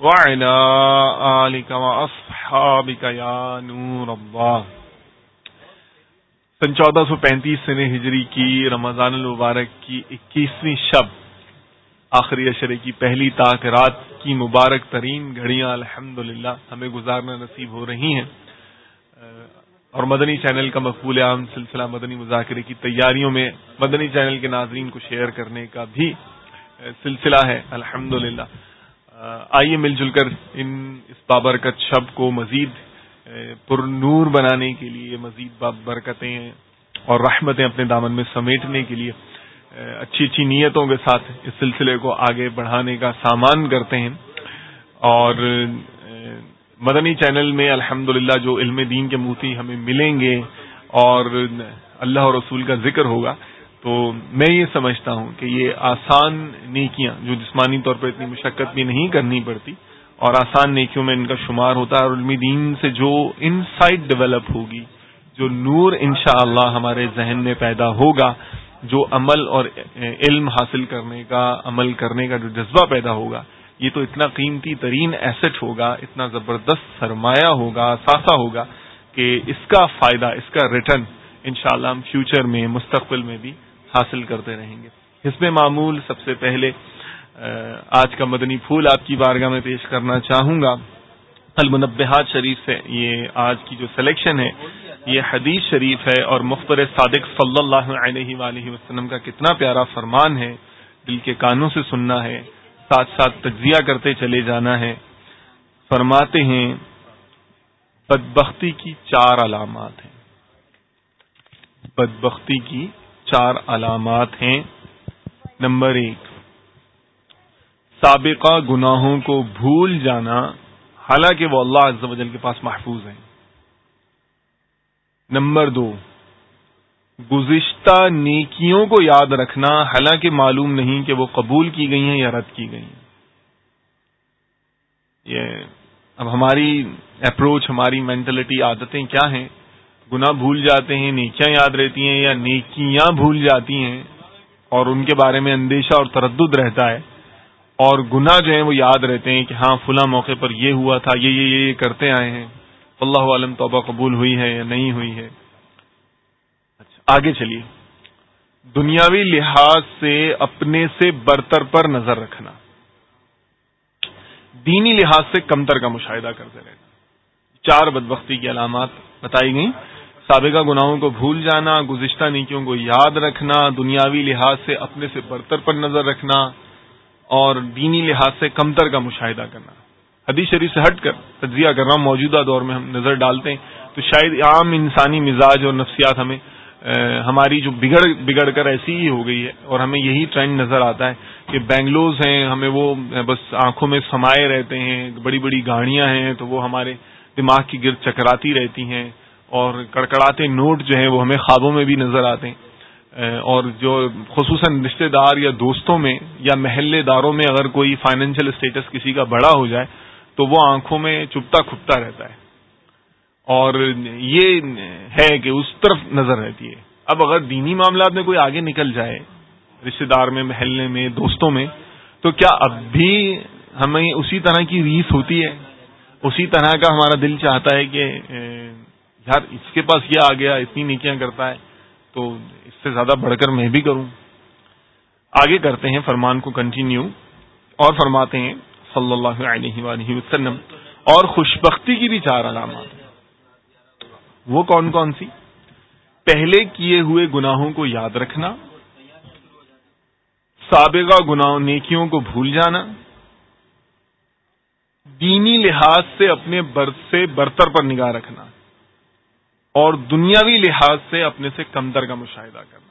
وعلى آلك وأصحابك يا نور الله. سن چودہ سو پینتیس سن ہجری کی رمضان المبارک کی اکیسویں شب، آخری اشرے کی پہلی تاک رات کی مبارک ترین گھڑیاں الحمد ہمیں گزارنا نصیب ہو رہی ہیں۔ اور مدنی چینل کا مقبول عام سلسلہ مدنی مذاکرے کی تیاریوں میں مدنی چینل کے ناظرین کو شیئر کرنے کا بھی سلسلہ ہے الحمد آئیے مل جل کر ان اس بابرکت شب کو مزید پر نور بنانے کے لیے، مزید برکتیں اور رحمتیں اپنے دامن میں سمیٹنے کے لیے اچھی اچھی نیتوں کے ساتھ اس سلسلے کو آگے بڑھانے کا سامان کرتے ہیں۔ اور مدنی چینل میں الحمد جو علم دین کے موتی ہمیں ملیں گے اور اللہ اور رسول کا ذکر ہوگا۔ تو میں یہ سمجھتا ہوں کہ یہ آسان نیکیاں جو جسمانی طور پر اتنی مشقت بھی نہیں کرنی پڑتی، اور آسان نیکیوں میں ان کا شمار ہوتا ہے، اور علمی دین سے جو انسائٹ ڈیولپ ہوگی، جو نور انشاءاللہ اللہ ہمارے ذہن میں پیدا ہوگا، جو عمل اور علم حاصل کرنے کا، عمل کرنے کا جو جذبہ پیدا ہوگا، یہ تو اتنا قیمتی ترین ایسٹ ہوگا، اتنا زبردست سرمایہ ہوگا ساسا ہوگا، کہ اس کا فائدہ، اس کا ریٹرن انشاءاللہ ہم فیوچر میں، مستقبل میں بھی حاصل کرتے رہیں گے۔ حسب معمول سب سے پہلے آج کا مدنی پھول آپ کی بارگاہ میں پیش کرنا چاہوں گا۔ المنبحات شریف سے یہ آج کی جو سلیکشن ہے، یہ حدیث شریف ہے اور مختر صادق صلی اللہ علیہ وآلہ وسلم کا کتنا پیارا فرمان ہے۔ دل کے کانوں سے سننا ہے، ساتھ ساتھ تجزیہ کرتے چلے جانا ہے۔ فرماتے ہیں، بدبختی کی چار علامات ہیں۔ بدبختی کی چار علامات ہیں۔ نمبر ایک، سابقہ گناہوں کو بھول جانا، حالانکہ وہ اللہ عز و جل کے پاس محفوظ ہیں۔ نمبر دو، گزشتہ نیکیوں کو یاد رکھنا، حالانکہ معلوم نہیں کہ وہ قبول کی گئی ہیں یا رد کی گئی ہیں۔ یہ اب ہماری اپروچ، ہماری مینٹلٹی عادتیں کیا ہیں؟ گنا بھول جاتے ہیں، نیکیاں یاد رہتی ہیں یا نیکیاں بھول جاتی ہیں اور ان کے بارے میں اندیشہ اور تردد رہتا ہے اور گنا جو ہیں وہ یاد رہتے ہیں کہ ہاں فلاں موقع پر یہ ہوا تھا، یہ یہ یہ کرتے آئے ہیں۔ اللہ عالم توبہ قبول ہوئی ہے یا نہیں ہوئی ہے۔ اچھا آگے چلیے۔ دنیاوی لحاظ سے اپنے سے برتر پر نظر رکھنا۔ دینی لحاظ سے کمتر کا مشاہدہ کرتے رہنا۔ چار بدبختی کی علامات بتائی گئیں۔ سابقہ گناہوں کو بھول جانا، گزشتہ نیکیوں کو یاد رکھنا، دنیاوی لحاظ سے اپنے سے برتر پر نظر رکھنا اور دینی لحاظ سے کمتر کا مشاہدہ کرنا۔ حدیث شریف سے ہٹ کر تجزیہ کر رہا ہوں، موجودہ دور میں ہم نظر ڈالتے ہیں تو شاید عام انسانی مزاج اور نفسیات ہمیں ہماری جو بگڑ بگڑ کر ایسی ہی ہو گئی ہے اور ہمیں یہی ٹرینڈ نظر آتا ہے کہ بینگلورز ہیں، ہمیں وہ، بس آنکھوں میں سمائے رہتے ہیں، بڑی بڑی گاڑیاں ہیں تو وہ ہمارے دماغ کی گرد چکراتی رہتی ہیں۔ اور کڑکڑاتے نوٹ جو ہیں وہ ہمیں خوابوں میں بھی نظر آتے ہیں۔ اور جو خصوصاً رشتہ دار یا دوستوں میں یا محلے داروں میں اگر کوئی فائنینشیل اسٹیٹس کسی کا بڑا ہو جائے تو وہ آنکھوں میں چپتا کھپتا رہتا ہے۔ اور یہ ہے کہ اس طرف نظر رہتی ہے۔ اب اگر دینی معاملات میں کوئی آگے نکل جائے رشتہ دار میں، محلے میں، دوستوں میں، تو کیا اب بھی ہمیں اسی طرح کی ریس ہوتی ہے؟ اسی طرح کا ہمارا دل چاہتا ہے کہ یار، اس کے پاس یہ آ گیا، اتنی نیکیاں کرتا ہے، تو اس سے زیادہ بڑھ کر میں بھی کروں۔ آگے کرتے ہیں، فرمان کو کنٹینیو اور فرماتے ہیں، صلی اللہ علیہ وآلہ وسلم، اور خوشبختی کی بھی چار علامات وہ کون کون سی؟ پہلے کیے ہوئے گناہوں کو یاد رکھنا، سابقہ گناہ نیکیوں کو بھول جانا، دینی لحاظ سے اپنے برت سے برتر پر نگاہ رکھنا۔ اور دنیاوی لحاظ سے اپنے سے کمتر کا مشاہدہ کرنا۔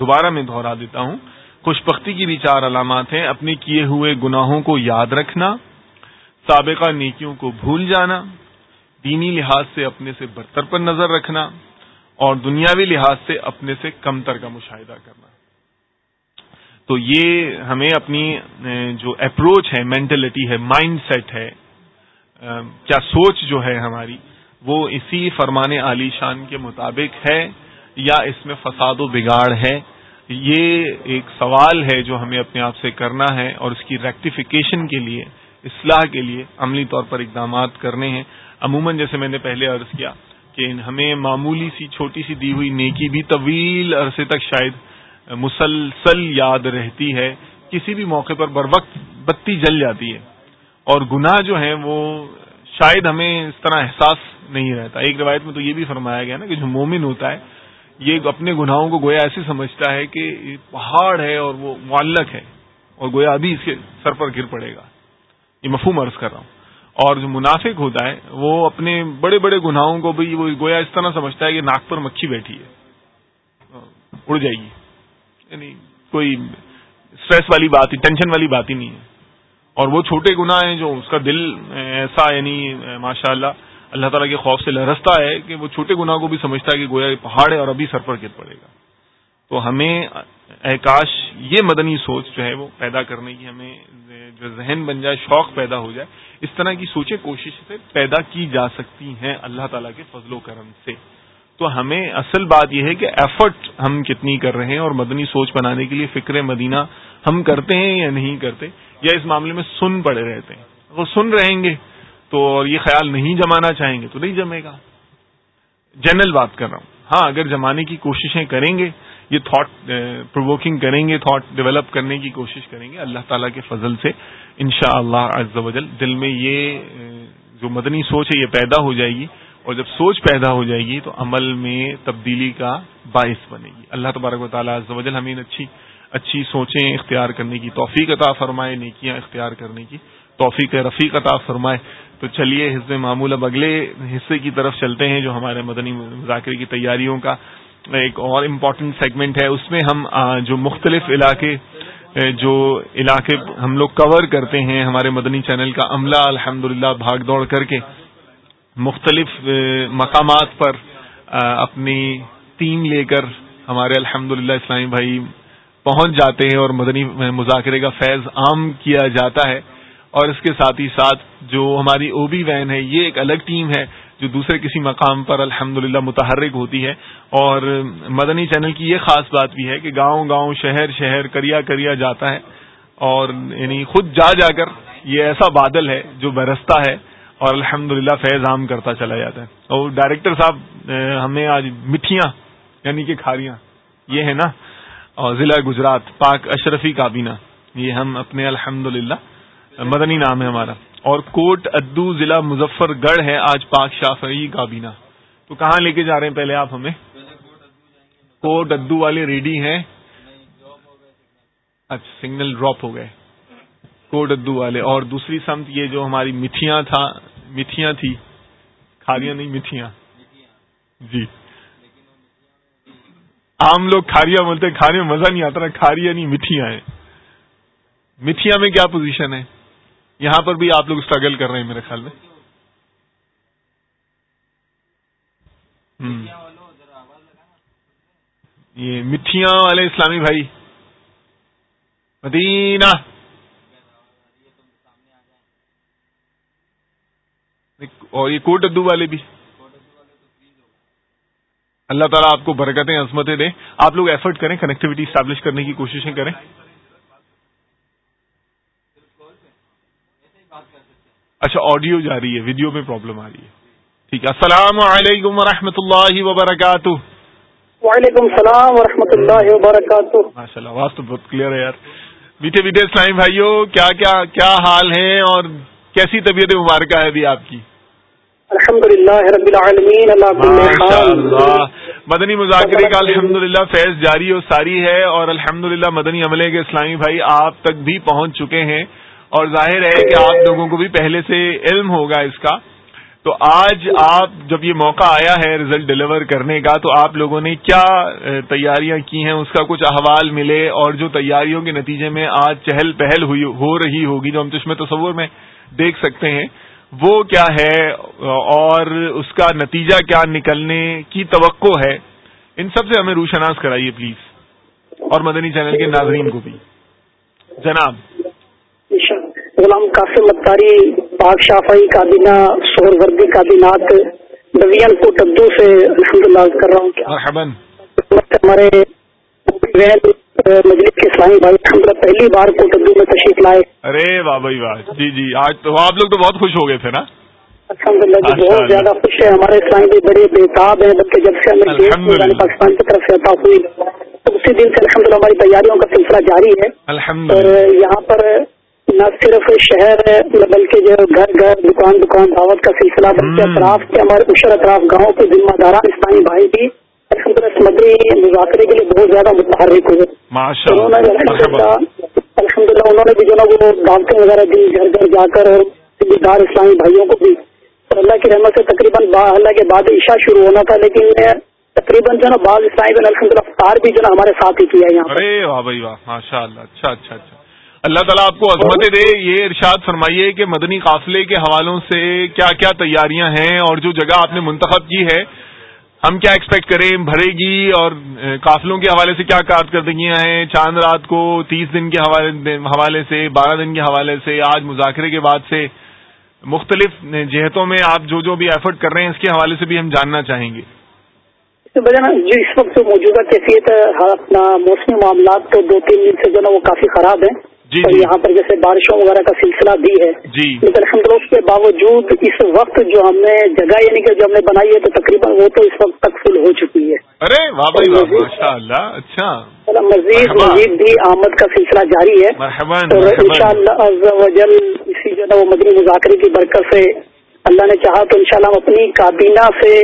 دوبارہ میں دہرا دیتا ہوں خوش بختی کی بھی چار علامات ہیں۔ اپنے کیے ہوئے گناہوں کو یاد رکھنا، سابقہ نیکیوں کو بھول جانا، دینی لحاظ سے اپنے سے برتر پر نظر رکھنا، اور دنیاوی لحاظ سے اپنے سے کمتر کا مشاہدہ کرنا۔ تو یہ ہمیں اپنی جو اپروچ ہے مینٹلٹی ہے مائنڈ سیٹ ہے کیا سوچ جو ہے ہماری وہ اسی فرمان علی شان کے مطابق ہے یا اس میں فساد و بگاڑ ہے؟ یہ ایک سوال ہے جو ہمیں اپنے آپ سے کرنا ہے اور اس کی ریکٹیفیکیشن کے لیے، اصلاح کے لیے عملی طور پر اقدامات کرنے ہیں۔ عموماً جیسے میں نے پہلے عرض کیا کہ ہمیں معمولی سی چھوٹی سی دی ہوئی نیکی بھی طویل عرصے تک شاید مسلسل یاد رہتی ہے۔ کسی بھی موقع پر بر وقت بتی جل جاتی ہے۔ اور گناہ جو ہیں وہ شاید ہمیں اس طرح احساس نہیں رہتا۔ ایک روایت میں تو یہ بھی فرمایا گیا نا کہ جو مومن ہوتا ہے، یہ اپنے گناہوں کو گویا ایسے سمجھتا ہے کہ پہاڑ ہے اور وہ معلق ہے اور گویا ابھی اس کے سر پر گر پڑے گا۔ یہ مفہوم عرض کر رہا ہوں۔ اور جو منافق ہوتا ہے، وہ اپنے بڑے بڑے گناہوں کو بھی وہ گویا اس طرح سمجھتا ہے کہ ناک پر مکھی بیٹھی ہے۔ اڑ جائے گی۔ یعنی کوئی اسٹریس والی بات ہی ٹینشن والی بات ہی نہیں ہے۔ اور وہ چھوٹے گناہ ہیں جو اس کا دل ایسا یعنی ماشاء اللہ اللہ تعالیٰ کے خوف سے لرستا ہے کہ وہ چھوٹے گناہ کو بھی سمجھتا ہے کہ گویا پہاڑ ہے اور ابھی سر پر گر پڑے گا۔ تو ہمیں احکاش یہ مدنی سوچ جو ہے وہ پیدا کرنے کی ہمیں، جو ذہن بن جائے، شوق پیدا ہو جائے، اس طرح کی سوچیں کوشش سے پیدا کی جا سکتی ہیں اللہ تعالیٰ کے فضل و کرم سے۔ تو ہمیں اصل بات یہ ہے کہ ایفرٹ ہم کتنی کر رہے ہیں اور مدنی سوچ بنانے کے لیے فکر مدینہ ہم کرتے ہیں یا نہیں کرتے۔ یا اس معاملے میں سن پڑے رہتے ہیں۔ وہ سن رہیں گے تو اور یہ خیال نہیں جمانا چاہیں گے تو نہیں جمے گا۔ جنرل بات کر رہا ہوں۔ ہاں اگر جمانے کی کوششیں کریں گے، یہ تھاٹ پرووکنگ uh, کریں گے تھاٹ ڈیولپ کرنے کی کوشش کریں گے، اللہ تعالیٰ کے فضل سے ان شاء اللہ دل میں یہ uh, جو مدنی سوچ ہے، یہ پیدا ہو جائے گی۔ اور جب سوچ پیدا ہو جائے گی تو عمل میں تبدیلی کا باعث بنے گی۔ اللہ تبارک و تعالیٰ وجل ہمیں اچھی اچھی سوچیں، اختیار کرنے کی توفیق عطا فرمائے، نیکیاں اختیار کرنے کی توفیق، رفیق عطا فرمائے۔ تو چلیے حزب معمول اب اگلے حصے کی طرف چلتے ہیں، جو ہمارے مدنی مذاکرے کی تیاریوں کا ایک اور امپورٹنٹ سیگمنٹ ہے۔ اس میں ہم جو مختلف علاقے جو علاقے ہم لوگ کور کرتے ہیں، ہمارے مدنی چینل کا عملہ الحمد بھاگ دوڑ کر کے مختلف مقامات پر اپنی ٹیم لے کر ہمارے الحمد اسلامی بھائی پہنچ جاتے ہیں اور مدنی مذاکرے کا فیض عام کیا جاتا ہے اور اس کے ساتھ ہی ساتھ جو ہماری او بی وین ہے، یہ ایک الگ ٹیم ہے جو دوسرے کسی مقام پر الحمد متحرک ہوتی ہے۔ اور مدنی چینل کی یہ خاص بات بھی ہے کہ گاؤں گاؤں، شہر شہر، کریا کریا جاتا ہے۔ اور یعنی خود جا جا کر یہ ایسا بادل ہے جو برستا ہے اور الحمد فیض عام کرتا چلا جاتا ہے۔ اور ڈائریکٹر صاحب، ہمیں آج مٹھیاں یعنی کہ کھاریاں، یہ ہے نا؟ اور ضلع گجرات، پاک اشرفی کابینہ۔ یہ ہم اپنے الحمد مدنی نام ہے ہمارا۔ اور کوٹ ادو ضلع مظفر گڑھ ہے آج پاک شافعی کابینہ۔ تو کہاں لے کے جا رہے ہیں پہلے آپ ہمیں؟ کوٹ ادو والے ریڈی ہیں۔ اچھا سگنل ڈراپ ہو گئے۔ کوٹ ادو والے۔ اور دوسری سمت یہ جو ہماری مٹھیاں تھا، مٹھیاں تھی کھاریاں نہیں، مٹھیاں۔ جی۔ عام لوگ کھاریا بولتے کھانے میں مزہ نہیں آتا نا کھاریا نہیں، مٹھیاں ہیں۔ مٹھیاں میں کیا پوزیشن ہے؟ یہاں پر بھی آپ لوگ اسٹرگل کر رہے ہیں میرے خیال میں۔ یہ مٹھیاں والے اسلامی بھائی۔ مدینہ۔ اور یہ کوٹ ادو والے بھی۔ اللہ تعالیٰ آپ کو برکتیں عظمتیں دیں آپ لوگ ایفرٹ کریں کنیکٹیوٹی اسٹیبلش کرنے کی کوششیں کریں۔ اچھا آڈیو جا رہی ہے ویڈیو میں پرابلم آ رہی ہے۔ ٹھیک ہے السلام علیکم ورحمۃ اللہ وبرکاتہ۔ وعلیکم السلام و اللہ وبرکاتہ۔ ماشاء اللہ آواز تو بہت کلیئر ہے یار۔ میٹھے میٹھے اسلامی بھائیوں کیا کیا کیا حال ہے اور کیسی طبیعت مبارکہ ہے ابھی آپ کی؟ الحمد للہ رب العالمین اللہ مدنی مذاکرے کا الحمد للہ فیض جاری و ساری ہے اور الحمد للہ مدنی عملے کے اسلامی بھائی آپ تک بھی پہنچ چکے ہیں۔ اور ظاہر ہے کہ آپ لوگوں کو بھی پہلے سے علم ہوگا اس کا۔ تو آج آپ جب یہ موقع آیا ہے رزلٹ ڈلیور کرنے کا تو آپ لوگوں نے کیا تیاریاں کی ہیں؟ اس کا کچھ احوال ملے اور جو تیاریوں کے نتیجے میں آج چہل پہل ہوئی ہو رہی ہوگی جو ہم چشمے تصور میں دیکھ سکتے ہیں۔ وہ کیا ہے اور اس کا نتیجہ کیا نکلنے کی توقع ہے ان سب سے ہمیں روشناس کرائیے پلیز اور مدنی چینل کے ناظرین کو بھی۔ جناب۔ غلام قاسم اتاری پاک شافائی کابینہ سور وردی کابینات ڈویژن کو ٹبدو سے الحمد للہ کر رہا ہوں ہمارے مجلس کے اسلامی بھائی الحمد پہلی بار کو ٹبدو میں تشریف لائے۔ ارے واہ بھائی واہ جی جی آج تو آپ لوگ تو بہت خوش ہو گئے تھے نا؟ الحمد للہ جی بہت زیادہ خوش ہے ہمارے اسلامی بھائی بڑے بےتاب ہیں بلکہ جب سے ہمیں پاکستان کی طرف سے عطا ہوئی اسی دن سے الحمد للہ ہماری تیاریوں کا سلسلہ جاری ہے۔ اور یہاں پر نہ صرف شہر بلکہ جو گھر گھر دکان دکان دعوت کا سلسلہ بلکہ اطراف کے ہمارے اشر اطراف گاؤں کے ذمہ داران اسلامی بھائی بھی سمگری مذاکرے کے لیے بہت زیادہ متحرک ہوئے۔ الحمد للہ انہوں نے بھی جو نا وہ دعوتیں وغیرہ دی گھر گھر جا کر اور دار اسلامی بھائیوں کو بھی اللہ کی رحمت سے تقریباً اللہ کے بعد عشاء شروع ہونا تھا لیکن تقریباً جو نا بعض اسلامی الحمد للہ افطار بھی جو نا ہمارے ساتھ ہی کیا یہاں ارے واہ بھائی واہ ماشاء اللہ اچھا اچھا اچھا۔ اللہ تعالیٰ آپ کو عظمت دے یہ ارشاد فرمائیے کہ مدنی قافلے کے حوالوں سے کیا کیا تیاریاں ہیں اور جو جگہ آپ نے منتخب کی ہے ہم کیا ایکسپیکٹ کریں؟ بھرے گی اور قافلوں کے حوالے سے کیا کارکردگیاں ہیں؟ چاند رات کو تیس دن کے حوالے سے، بارہ دن کے حوالے سے، آج مذاکرے کے بعد سے مختلف جہتوں میں آپ جو جو بھی ایفرٹ کر رہے ہیں، اس کے حوالے سے بھی ہم جاننا چاہیں گے۔ جو اس وقت موجودہ کیفیت ہاں، اپنا موسمی معاملات تو دو تین دن سے جو نا وہ کافی خراب ہیں جی اور جی۔ یہاں پر جیسے بارشوں وغیرہ کا سلسلہ بھی ہے جی۔ لیکن الحمد للہ اس کے باوجود اس وقت جو ہم نے جگہ یعنی کہ جو ہم نے بنائی ہے تو تقریباً وہ تو اس وقت تک فل ہو چکی ہے۔ ارے اچھا۔ مزید مزید بھی آمد کا سلسلہ جاری ہے۔ اور ان شاء اللہ اسی جو ہے وہ مدنی مذاکرے کی برکت سے اللہ نے چاہا تو انشاءاللہ ہم اپنی کابینہ سے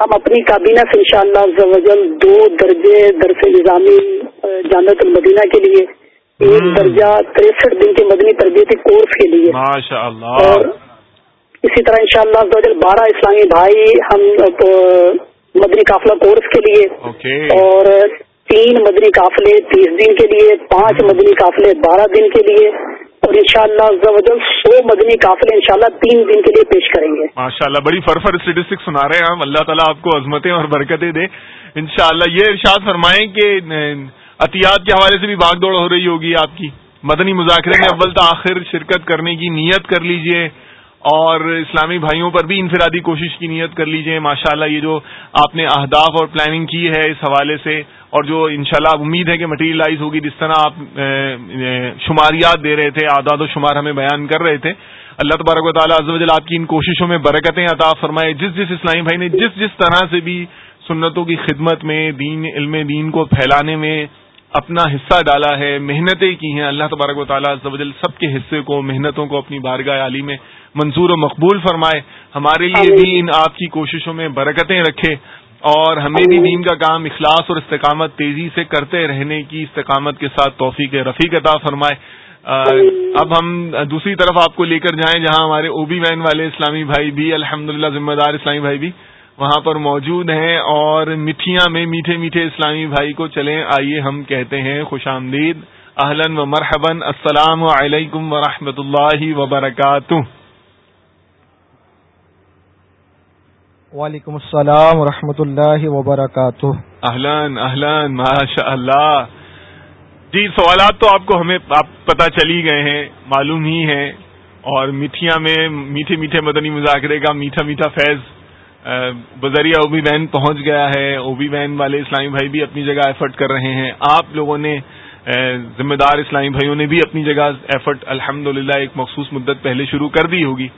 ہم اپنی کابینہ سے انشاءاللہ شاء اللہ دو درجے درس نظامی جامعت المدینہ کے لیے ایک درجہ تریسٹھ دن کے مدنی تربیتی کورس کے لیے۔ اور اسی طرح انشاءاللہ شاء اللہ بارہ اسلامی بھائی ہم مدنی قافلہ کورس کے لیے۔ اور تین مدنی قافلے تیس دن کے لیے پانچ مدنی قافلے بارہ دن کے لیے۔ اور ان شاء اللہ سو مدنی قافلے ان شاء اللہ تین دن کے لیے پیش کریں گے۔ ماشاء اللہ بڑی فرفر اسٹیٹسٹک سنا رہے ہیں ہم۔ اللہ تعالیٰ آپ کو عظمتیں اور برکتیں دے۔ ان شاء اللہ یہ ارشاد فرمائیں کہ عطیات کے حوالے سے بھی باغ دوڑ ہو رہی ہوگی آپ کی۔ مدنی مذاکرے میں اول تاخیر شرکت کرنے کی نیت کر لیجیے۔ اور اسلامی بھائیوں پر بھی انفرادی کوشش کی نیت کر لیجیے۔ ماشاءاللہ یہ جو آپ نے اہداف اور پلاننگ کی ہے اس حوالے سے، اور جو انشاءاللہ شاء امید ہے کہ مٹیریلائز ہوگی، جس طرح آپ شماریات دے رہے تھے، آداد و شمار ہمیں بیان کر رہے تھے۔ اللہ تبارک و تعالیٰ عز آپ کی ان کوششوں میں برکتیں عطا فرمائے۔ جس جس اسلامی بھائی نے جس جس طرح سے بھی سنتوں کی خدمت میں، دین، علم دین کو پھیلانے میں اپنا حصہ ڈالا ہے، محنتیں کی ہیں، اللہ تبارک و تعالیٰ سب کے حصے کو، محنتوں کو اپنی بارگاہ عالی میں منظور و مقبول فرمائے ہمارے لیے بھی ان آپ کی کوششوں میں برکتیں رکھے اور ہمیں بھی دین کا کام اخلاص اور استقامت تیزی سے کرتے رہنے کی استقامت کے ساتھ توفیق رفیق عطا فرمائے۔ اب ہم دوسری طرف آپ کو لے کر جائیں جہاں ہمارے او بی وین والے اسلامی بھائی بھی الحمد للہ ذمہ دار اسلامی بھائی بھی وہاں پر موجود ہیں اور مٹھیاں میں میٹھے میٹھے اسلامی بھائی کو چلیں۔ آئیے ہم کہتے ہیں خوش آمدید اہلن و مرحبن السلام علیکم ورحمۃ اللہ وبرکاتہ۔ وعلیکم السلام ورحمۃ اللہ وبرکاتہ۔ اہلان اہلان ماشاء اللہ جی سوالات تو آپ کو ہمیں پتہ چلی گئے ہیں، معلوم ہی ہیں۔ اور میٹھیاں میں، میٹھے میٹھے مدنی مذاکرے کا میٹھا میٹھا فیض بذریعہ اوبی وین پہنچ گیا ہے۔ اوبی وین والے اسلامی بھائی بھی اپنی جگہ ایفرٹ کر رہے ہیں۔ آپ لوگوں نے ذمہ دار اسلامی بھائیوں نے بھی اپنی جگہ ایفرٹ الحمد ایک مخصوص مدت پہلے شروع کر دی ہوگی۔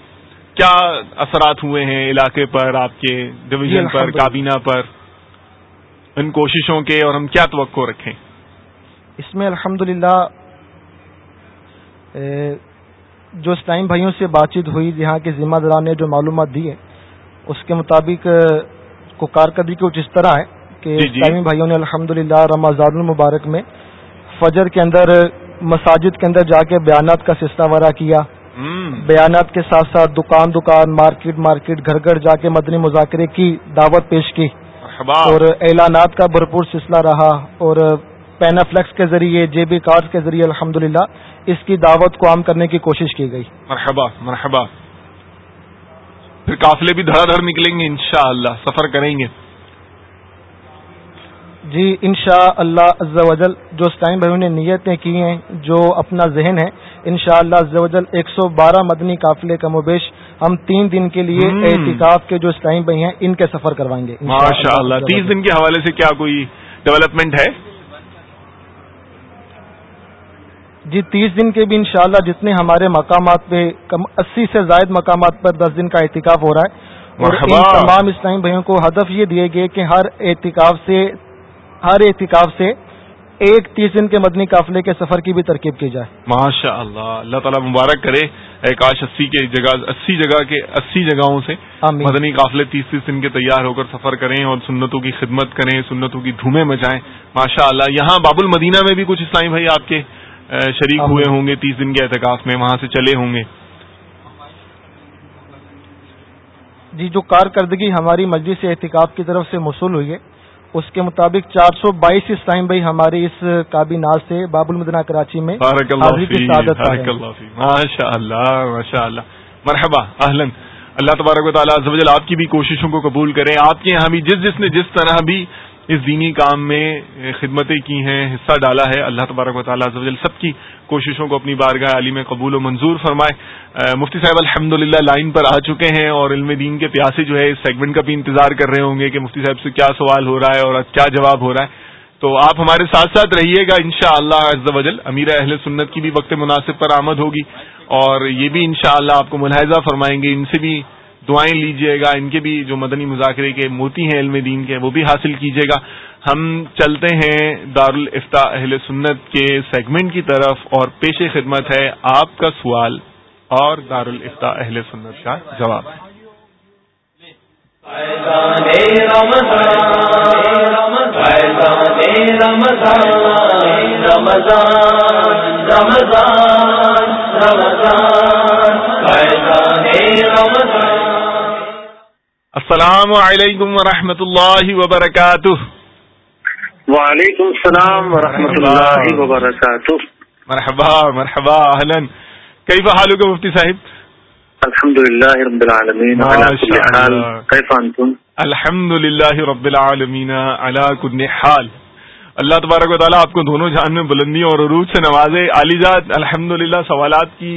کیا اثرات ہوئے ہیں علاقے پر آپ کے ڈویژن پر کابینہ پر ان کوششوں کے اور ہم کیا توقع رکھیں؟ اس میں الحمد جو اسلام بھائیوں سے بات چیت ہوئی جہاں کے ذمہ داران نے جو معلومات دی ہیں اس کے مطابق کو کارکردگی کچھ اس طرح ہے کہ جی، جی۔ اسلامی بھائیوں نے الحمد للہ رمضان المبارک میں فجر کے اندر مساجد کے اندر جا کے بیانات کا سلسلہ ورا کیا۔ بیانات کے ساتھ ساتھ دکان دکان مارکیٹ مارکیٹ گھر گھر جا کے مدنی مذاکرے کی دعوت پیش کی۔ اور اعلانات کا بھرپور سلسلہ رہا۔ اور پینافلیکس کے ذریعے جے بی کارڈ کے ذریعے الحمد اس کی دعوت کو عام کرنے کی کوشش کی گئی۔ مرحبا مرحبا۔ پھر قافلے بھی دھڑا دھڑ نکلیں گے انشاءاللہ سفر کریں گے۔ جی ان شاء اللہ جو اسٹائم بھائیوں نے نیتیں کی ہیں جو اپنا ذہن ہے ان شاء اللہ ایک سو بارہ مدنی قافلے کا مبیش ہم تین دن کے لیے احتکاف کے جو اسٹائم بھائی ہیں ان کے سفر کروائیں گے ماشاء اللہ تیس دن کے حوالے سے کیا کوئی ڈیولپمنٹ ہے؟ جی تیس دن کے بھی انشاءاللہ جتنے ہمارے مقامات پہ اسی سے زائد مقامات پر دس دن کا احتکاف ہو رہا ہے۔ اور ان تمام اسلامی بھائیوں کو ہدف یہ دیے گئے کہ ہر احتکاف سے ہر احتکاف سے ایک تیس دن کے مدنی قافلے کے سفر کی بھی ترکیب کی جائے۔ ماشاء اللہ اللہ تعالیٰ مبارک کرے۔ کاش اسی کے جگہ اسی جگہ کے اسی جگہوں سے مدنی قافلے تیس تیس دن کے تیار ہو کر سفر کریں اور سنتوں کی خدمت کریں سنتوں کی دھومیں مچائیں۔ ماشاء اللہ یہاں باب المدینہ میں بھی کچھ اسلامی بھائی آپ کے شریک ہوئے ہوں گے تیس دن کے احتکاف میں وہاں سے چلے ہوں گے۔ جی جو کارکردگی ہماری مجلس احتکاب کی طرف سے موصول ہوئی ہے اس کے مطابق چار سو بائیس اس ٹائم بھائی ہماری اس کابینات سے باب المدینہ کراچی میں ماشاء اللہ ماشاء اللہ مرحبا اہلن اللہ تبارک و تعالیٰ آپ کی بھی کوششوں کو قبول کریں آپ کے یہاں بھی جس جس نے جس طرح بھی اس دینی کام میں خدمتیں کی ہیں، حصہ ڈالا ہے۔ اللہ تبارک و تعالیٰ سب کی کوششوں کو اپنی بارگاہ علی میں قبول و منظور فرمائے۔ مفتی صاحب الحمد لائن پر آ چکے ہیں اور علم دین کے پیاسے جو ہے، اس سیگمنٹ کا بھی انتظار کر رہے ہوں گے کہ مفتی صاحب سے کیا سوال ہو رہا ہے اور کیا جواب ہو رہا ہے۔ تو آپ ہمارے ساتھ ساتھ رہیے گا ان شاء اللہ امیر اہل سنت کی بھی وقت مناسب پر آمد ہوگی اور یہ بھی انشاءاللہ آپ کو ملاحظہ فرمائیں گے۔ ان سے بھی دعائیں لیجیے گا، ان کے بھی جو مدنی مذاکرے کے موتی ہیں علم دین کے، وہ بھی حاصل کیجیے گا۔ ہم چلتے ہیں دارالفتا اہل سنت کے سیگمنٹ کی طرف اور پیش خدمت ہے آپ کا سوال اور دارالفتا اہل سنت کا جواب۔ السلام علیکم ورحمۃ اللہ وبرکاتہ. وعلیکم السلام ورحمۃ اللہ وبرکاتہ. مرحبا مرحبا اہلن کئی بحالوں کے مفتی صاحب؟ الحمد للہ رب العالمین. الحمد للہ رب العالمین کل حال. اللہ تبارک و تعالیٰ آپ کو دونوں جان میں بلندی اور عروج سے نوازے. علی جات الحمد سوالات کی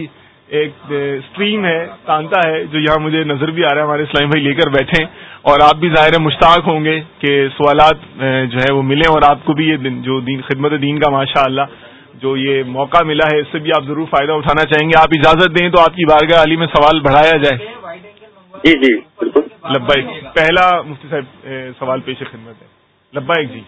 ایک اسٹریم ہے کانتا ہے جو یہاں مجھے نظر بھی آ رہا ہے ہمارے اسلامی بھائی لے کر بیٹھے اور آپ بھی ظاہر مشتاق ہوں گے کہ سوالات جو ہے وہ ملیں اور آپ کو بھی یہ جو دین خدمت دین کا ماشاء اللہ جو یہ موقع ملا ہے اس سے بھی آپ ضرور فائدہ اٹھانا چاہیں گے۔ آپ اجازت دیں تو آپ کی بارگاہ علی میں سوال بڑھایا جائے۔ جی جی لبائک پہلا مفتی صاحب سوال پیش خدمت ہے۔ لبائک جی۔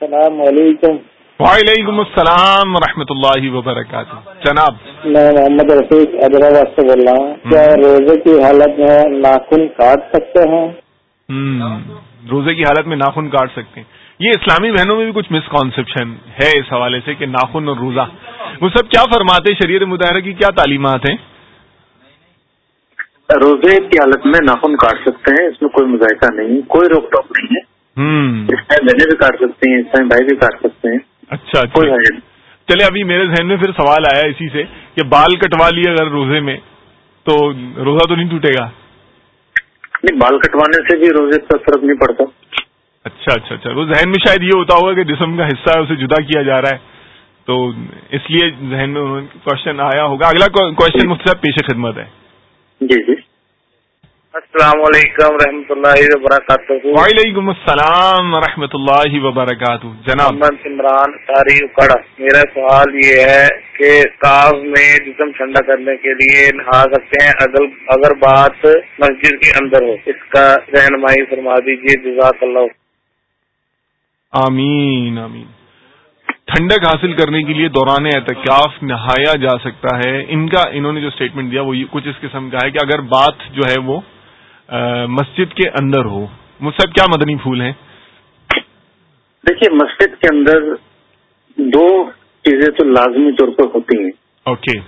السلام علیکم. وعلیکم السلام ورحمۃ اللہ وبرکاتہ. جناب. میں محمد رفیق حیدرآباد سے بول رہا ہوں. کیا روزے کی حالت میں ناخن کاٹ سکتے ہیں؟ روزے کی حالت میں ناخن کاٹ سکتے ہیں. یہ اسلامی بہنوں میں بھی کچھ مسکانسپشن ہے اس حوالے سے کہ ناخن اور روزہ. وہ سب کیا فرماتے شریعت مظاہرہ کی کیا تعلیمات ہیں؟ روزے کی حالت میں ناخن کاٹ سکتے ہیں اس میں کوئی مذائقہ نہیں کوئی روک ٹوک نہیں ہے۔ اس ٹائم بہنیں بھی کاٹ سکتے ہیں اس ٹائم بھائی بھی کاٹ سکتے ہیں۔ اچھا, اچھا۔ کوئی چلے ابھی میرے ذہن میں پھر سوال آیا اسی سے کہ بال کٹوا لیے اگر روزے میں تو روزہ تو نہیں ٹوٹے گا؟ نہیں بال کٹوانے سے بھی روزے پر فرق نہیں پڑتا۔ اچھا اچھا اچھا۔ وہ ذہن میں شاید یہ ہوتا ہوگا کہ جسم کا حصہ ہے اسے جدا کیا جا رہا ہے۔ تو اس لیے ذہن میں کوشچن آیا ہوگا۔ اگلا کوشچن مجھ سے پیش خدمت ہے۔ جی جی۔ السلام علیکم رحمۃ اللہ وبرکاتہ۔ وعلیکم السلام و اللہ وبرکاتہ۔ جناب محمد عمران تاریخ میرا سوال یہ ہے کہ کاف میں جسم ٹھنڈا کرنے کے لیے نہا سکتے ہیں اگر اگر بات مسجد کے اندر ہو۔ اس کا رہنمائی فرما دیجیے جزاک اللہ۔ آمین آمین۔ ٹھنڈک حاصل کرنے کے لیے دوران اعتکاف نہایا جا سکتا ہے۔ ان کا انہوں نے جو اسٹیٹمنٹ دیا وہ کچھ اس قسم کا ہے کہ اگر بات جو ہے وہ مسجد کے اندر ہو مصحف کیا مدنی پھول ہیں؟ دیکھیے مسجد کے اندر دو چیزیں تو لازمی طور پر ہوتی ہیں۔ اوکے۔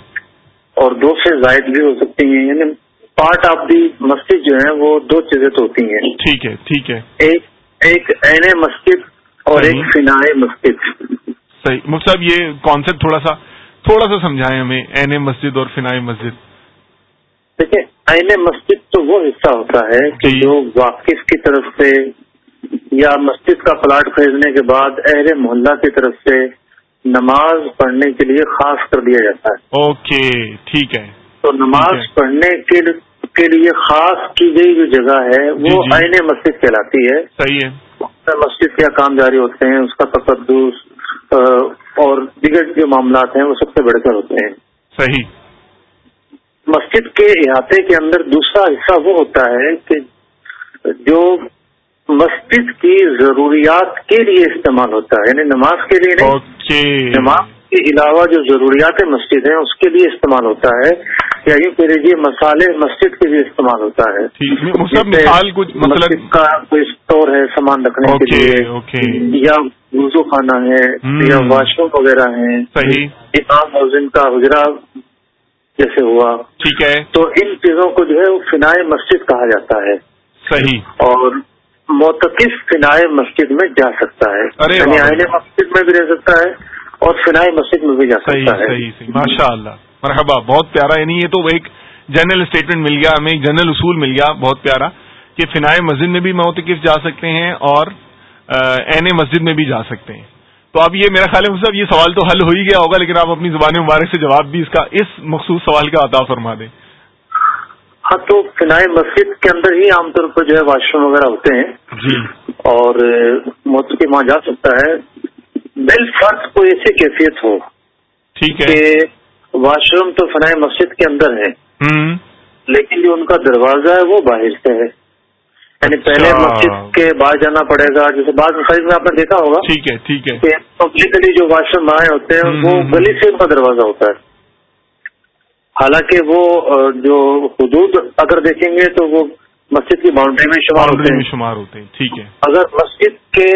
اور دو سے زائد بھی ہو سکتی ہیں۔ یعنی پارٹ آف دی مسجد جو ہے وہ دو چیزیں تو ہوتی ہیں۔ ٹھیک ہے ٹھیک ہے۔ ایک ایک این مسجد اور ایک فنا مسجد۔ صحیح۔ مفت صاحب یہ کانسیپٹ تھوڑا سا تھوڑا سا سمجھائیں ہمیں این مسجد اور فنا مسجد۔ دیکھیں این مسجد تو وہ حصہ ہوتا ہے کہ جی۔ جو واقف کی طرف سے یا مسجد کا پلاٹ خریدنے کے بعد اہل محلہ کی طرف سے نماز پڑھنے کے لیے خاص کر دیا جاتا ہے۔ اوکے ٹھیک ہے۔ تو نماز پڑھنے کے لیے خاص کی گئی جو جگہ ہے وہ آئین جی، جی۔ مسجد کہلاتی ہے۔ صحیح ہے۔ مسجد کیا کام جاری ہوتے ہیں اس کا تقدس اور دیگر جو معاملات ہیں وہ سب سے بڑھ کر ہوتے ہیں۔ صحیح۔ مسجد کے احاطے کے اندر دوسرا حصہ وہ ہوتا ہے کہ جو مسجد کی ضروریات کے لیے استعمال ہوتا ہے یعنی نماز کے لیے نہیں نماز کے علاوہ جو ضروریات مسجد ہیں اس کے لیے استعمال ہوتا ہے یا یوں کہہ لیجیے مسالے مسجد کے لیے استعمال ہوتا ہے۔ مثال کچھ مسجد کا کوئی اسٹور ہے سامان رکھنے کے لیے یا وضو خانہ ہے یا واش روم وغیرہ ہے امام محسن کا حجرا جیسے ہوا۔ ٹھیک ہے۔ تو ان چیزوں کو جو ہے وہ فنائے مسجد کہا جاتا ہے۔ صحیح۔ اور موتقف فنائے مسجد میں جا سکتا ہے۔ یعنی آئنے مسجد میں بھی رہ سکتا ہے اور فنائے مسجد میں بھی جا سکتا ہے۔ صحیح صحیح۔ ماشاء اللہ مرحبا بہت پیارا۔ یعنی یہ تو ایک جنرل اسٹیٹمنٹ مل گیا ہمیں ایک جنرل اصول مل گیا بہت پیارا کہ فنائے مسجد میں بھی موتقف جا سکتے ہیں اور این مسجد میں بھی جا سکتے ہیں۔ تو اب یہ میرا خیال ہے صاحب یہ سوال تو حل ہو ہی گیا ہوگا لیکن آپ اپنی زبان مبارک سے جواب بھی اس کا اس مخصوص سوال کا عطا فرما دیں۔ ہاں تو فنائے مسجد کے اندر ہی عام طور پر جو ہے واش روم وغیرہ ہوتے ہیں۔ جی۔ اور موت وہاں جا سکتا ہے۔ بل فرض کوئی ایسی کیفیت ہو ٹھیک ہے۔ واش روم تو فنائے مسجد کے اندر ہے۔ لیکن جو ان کا دروازہ ہے وہ باہر سے ہے۔ یعنی پہلے اچھا۔ مسجد کے باہر جانا پڑے گا جیسے بعض مساجد میں آپ نے دیکھا ہوگا ٹھیک ہے ٹھیک ہے۔ پبلکلی جو واش روم آئے ہوتے ہیں وہ گلی سے ان کا دروازہ ہوتا ہے۔ حالانکہ وہ جو حدود اگر دیکھیں گے تو وہ مسجد کی باؤنڈری میں شمار ہوتے ہیں۔ شمار ہوتے ہیں ٹھیک ہے۔ اگر مسجد کے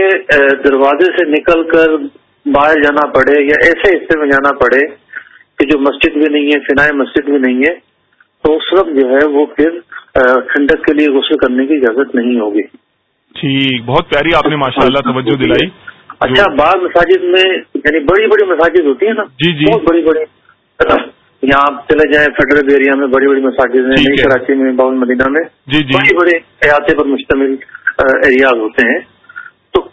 دروازے سے نکل کر باہر جانا پڑے یا ایسے حصے میں جانا پڑے کہ جو مسجد بھی نہیں ہے فنائے مسجد بھی نہیں ہے تو اس وقت جو ہے وہ پھر ٹھنڈک کے لیے غسل کرنے کی اجازت نہیں ہوگی۔ ٹھیک بہت پیاری آپ نے ماشاء اللہ توجہ دلائی۔ اچھا بعض مساجد میں یعنی بڑی بڑی مساجد ہوتی ہیں نا؟ جی جی۔ بہت بڑی بڑی۔ یہاں آپ چلے جائیں فیڈرل ایریا میں بڑی بڑی مساجد ہیں نئی کراچی میں باؤن مدینہ میں۔ جی جی۔ بڑی بڑے احاطے پر مشتمل ایریاز ہوتے ہیں۔ تو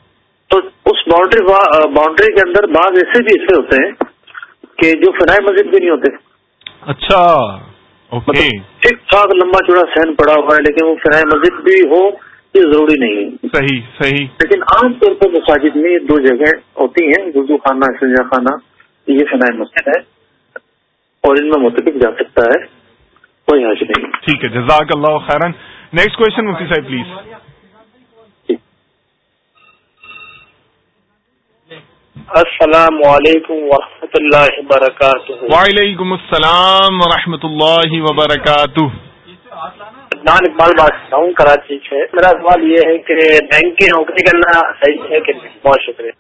تو اس باؤنڈری باؤنڈری کے اندر بعض ایسے بھی حصے ہوتے ہیں کہ جو فنائے مسجد بھی نہیں ہوتے۔ اچھا۔ ٹھیک ٹھاک لمبا چوڑا سہن پڑا ہوا ہے لیکن وہ فنائے مسجد بھی ہو یہ ضروری نہیں ہے۔ صحیح صحیح۔ لیکن عام طور پر مساجد میں دو جگہ ہوتی ہیں اردو خانہ سنجا خانہ یہ فنائے مسجد ہے۔ اور ان میں متفق جا سکتا ہے کوئی حرج نہیں۔ ٹھیک ہے جزاک اللہ خیرن۔ نیکسٹ کوشچن مفتی صاحب پلیز السلام علیکم ورحمۃ اللہ وبرکاتہ۔ وعلیکم السلام ورحمۃ اللہ وبرکاتہ۔ نان اقبال بات کرتا ہوں کراچی سے۔ میرا سوال یہ ہے کہ بینک کی نوکری کرنا صحیح ہے کہ بہت شکریہ۔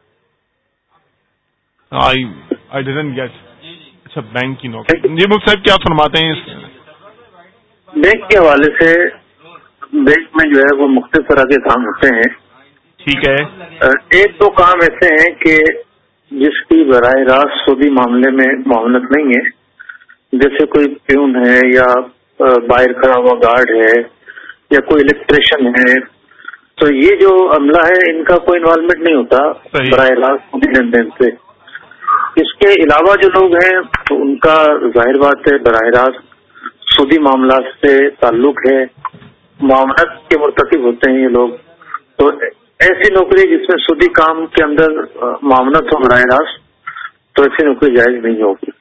اچھا بینک کی نوکری۔ جی مفت صاحب کیا فرماتے ہیں بینک کے حوالے سے بینک میں جو ہے وہ مختلف طرح کے کام ہوتے ہیں۔ ٹھیک ہے۔ ایک دو کام ایسے ہیں کہ جس کی براہ راست سودی معاملے میں معاونت نہیں ہے۔ جیسے کوئی پیون ہے یا باہر کھڑا ہوا گارڈ ہے یا کوئی الیکٹریشن ہے تو یہ جو عملہ ہے ان کا کوئی انوالومنٹ نہیں ہوتا براہ راست سودی لین دین سے۔ اس کے علاوہ جو لوگ ہیں تو ان کا ظاہر بات ہے براہ راست سودی معاملات سے تعلق ہے۔ معاملات کے مرتکب ہوتے ہیں یہ لوگ۔ تو ایسی نوکری جس میں سودی کام کے اندر معاملت ہو براہ راست تو ایسی نوکری جائز نہیں ہوگی۔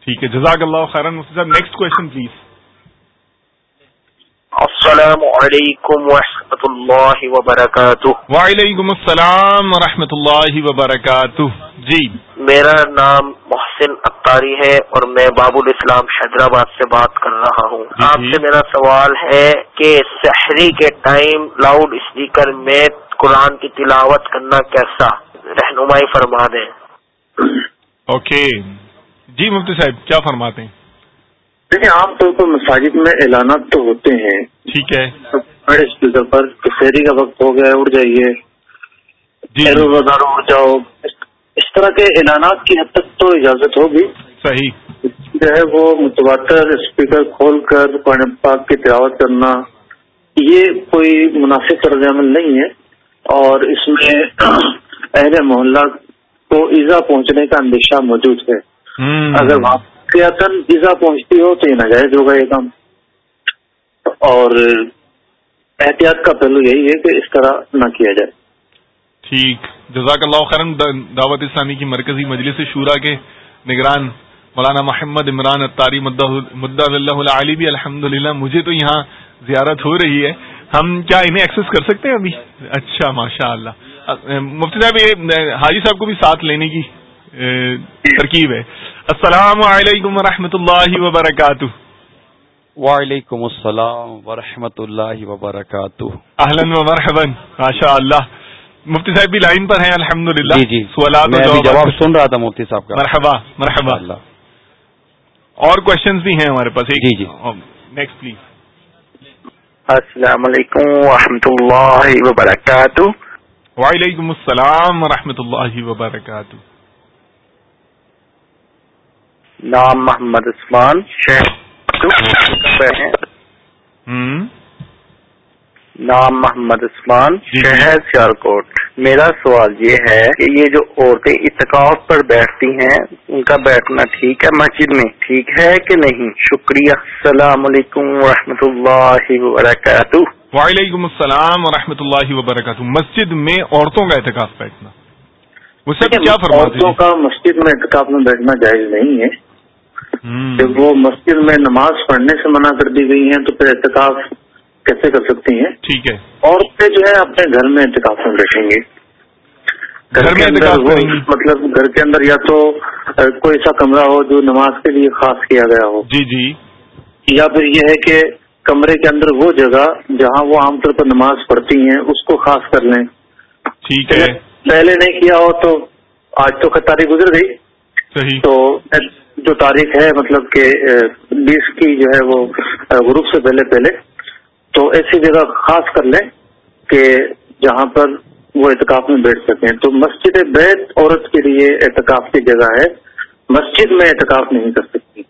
ٹھیک ہے جزاک اللہ خیرن نیکسٹ کوشچن پلیز السلام علیکم ورحمۃ اللہ وبرکاتہ۔ وعلیکم السلام ورحمۃ اللہ وبرکاتہ۔ جی۔ میرا نام محسن اختاری ہے اور میں باب الاسلام حیدرآباد سے بات کر رہا ہوں۔ جی آپ جی۔ سے میرا سوال ہے کہ شہری کے ٹائم لاؤڈ اسپیکر میں قرآن کی تلاوت کرنا کیسا؟ رہنمائی فرما دیں۔ اوکے جی مفتی صاحب کیا فرماتے ہیں؟ دیکھیں عام طور پر مساجد میں اعلانات تو ہوتے ہیں۔ ٹھیک ہے۔ بڑے اسپیکر پر شہری کا وقت ہو گیا اڑ جائیے۔ جی, جی۔ اڑ جاؤ۔ اس طرح کے اعلانات کی حد تک تو اجازت ہوگی۔ صحیح۔ جو ہے وہ متواتر اسپیکر کھول کر قرآن پاک کی تلاوت کرنا یہ کوئی مناسب طرز عمل نہیں ہے۔ اور اس میں اہل محلہ کو ایزا پہنچنے کا اندیشہ موجود ہے۔ اگر واقعات ایزا پہنچتی ہو تو یہ ناجائز ہوگا یہ کام۔ اور احتیاط کا پہلو یہی ہے کہ اس طرح نہ کیا جائے۔ ٹھیک۔ جزاک اللہ خیرن دعوت اسلامی کی مرکزی مجلس شورا کے نگران مولانا محمد عمران اتاری مدعا اللہ علی بھی الحمد مجھے تو یہاں زیارت ہو رہی ہے۔ ہم کیا انہیں ایکسس کر سکتے ہیں ابھی؟ اچھا ماشاء اللہ مفتی صاحب یہ حاجی صاحب کو بھی ساتھ لینے کی ترکیب ہے۔ السلام علیکم و اللہ وبرکاتہ۔ وعلیکم السلام ورحمۃ اللہ وبرکاتہ۔ و مرحبن ماشاء اللہ مفتی صاحب بھی لائن پر ہیں الحمد للہ جی جی۔ سوالات جواب سن رہا تھا مفتی صاحب کا۔ مرحبا مرحبا۔ اللہ اور کوشچنز بھی ہیں ہمارے پاس جی جی۔ نیکسٹ پلیز السلام علیکم ورحمۃ اللہ وبرکاتہ۔ وعلیکم السلام ورحمۃ اللہ وبرکاتہ۔ نام محمد عثمان شہر۔ نام محمد عثمان جی، جی۔ شہر سیال کوٹ میرا سوال یہ ہے کہ یہ جو عورتیں اتقاف پر بیٹھتی ہیں ان کا بیٹھنا ٹھیک ہے مسجد میں؟ ٹھیک ہے کہ نہیں؟ شکریہ۔ السلام علیکم ورحمۃ اللہ وبرکاتہ۔ وعلیکم السلام ورحمۃ اللہ وبرکاتہ۔ مسجد میں عورتوں کا اعتکاف بیٹھنا۔ کیا عورتوں کا مسجد میں اعتکاف میں بیٹھنا جائز نہیں ہے۔ جب وہ مسجد میں نماز پڑھنے سے منع کر دی گئی ہیں تو پھر اعتکاف کیسے کر سکتی ہیں؟ ٹھیک ہے۔ عورتیں جو ہے اپنے گھر میں اعتکاف میں بیٹھیں گے۔ گھر اندر مطلب گھر کے اندر یا تو کوئی ایسا کمرہ ہو جو نماز کے لیے خاص کیا گیا ہو۔ جی جی۔ یا پھر یہ ہے کہ کمرے کے اندر وہ جگہ جہاں وہ عام طور پر نماز پڑھتی ہیں اس کو خاص کر لیں۔ ٹھیک ہے۔ پہلے نہیں کیا ہو تو آج تو تاریخ گزر گئی۔ صحیح۔ تو جو تاریخ ہے مطلب کہ بیس کی جو ہے وہ گروپ سے پہلے پہلے۔ تو ایسی جگہ خاص کر لیں کہ جہاں پر وہ اعتکاف میں بیٹھ سکیں۔ تو مسجد بیت عورت کے لیے اعتکاف کی جگہ ہے۔ مسجد میں اعتکاف نہیں کر سکتی۔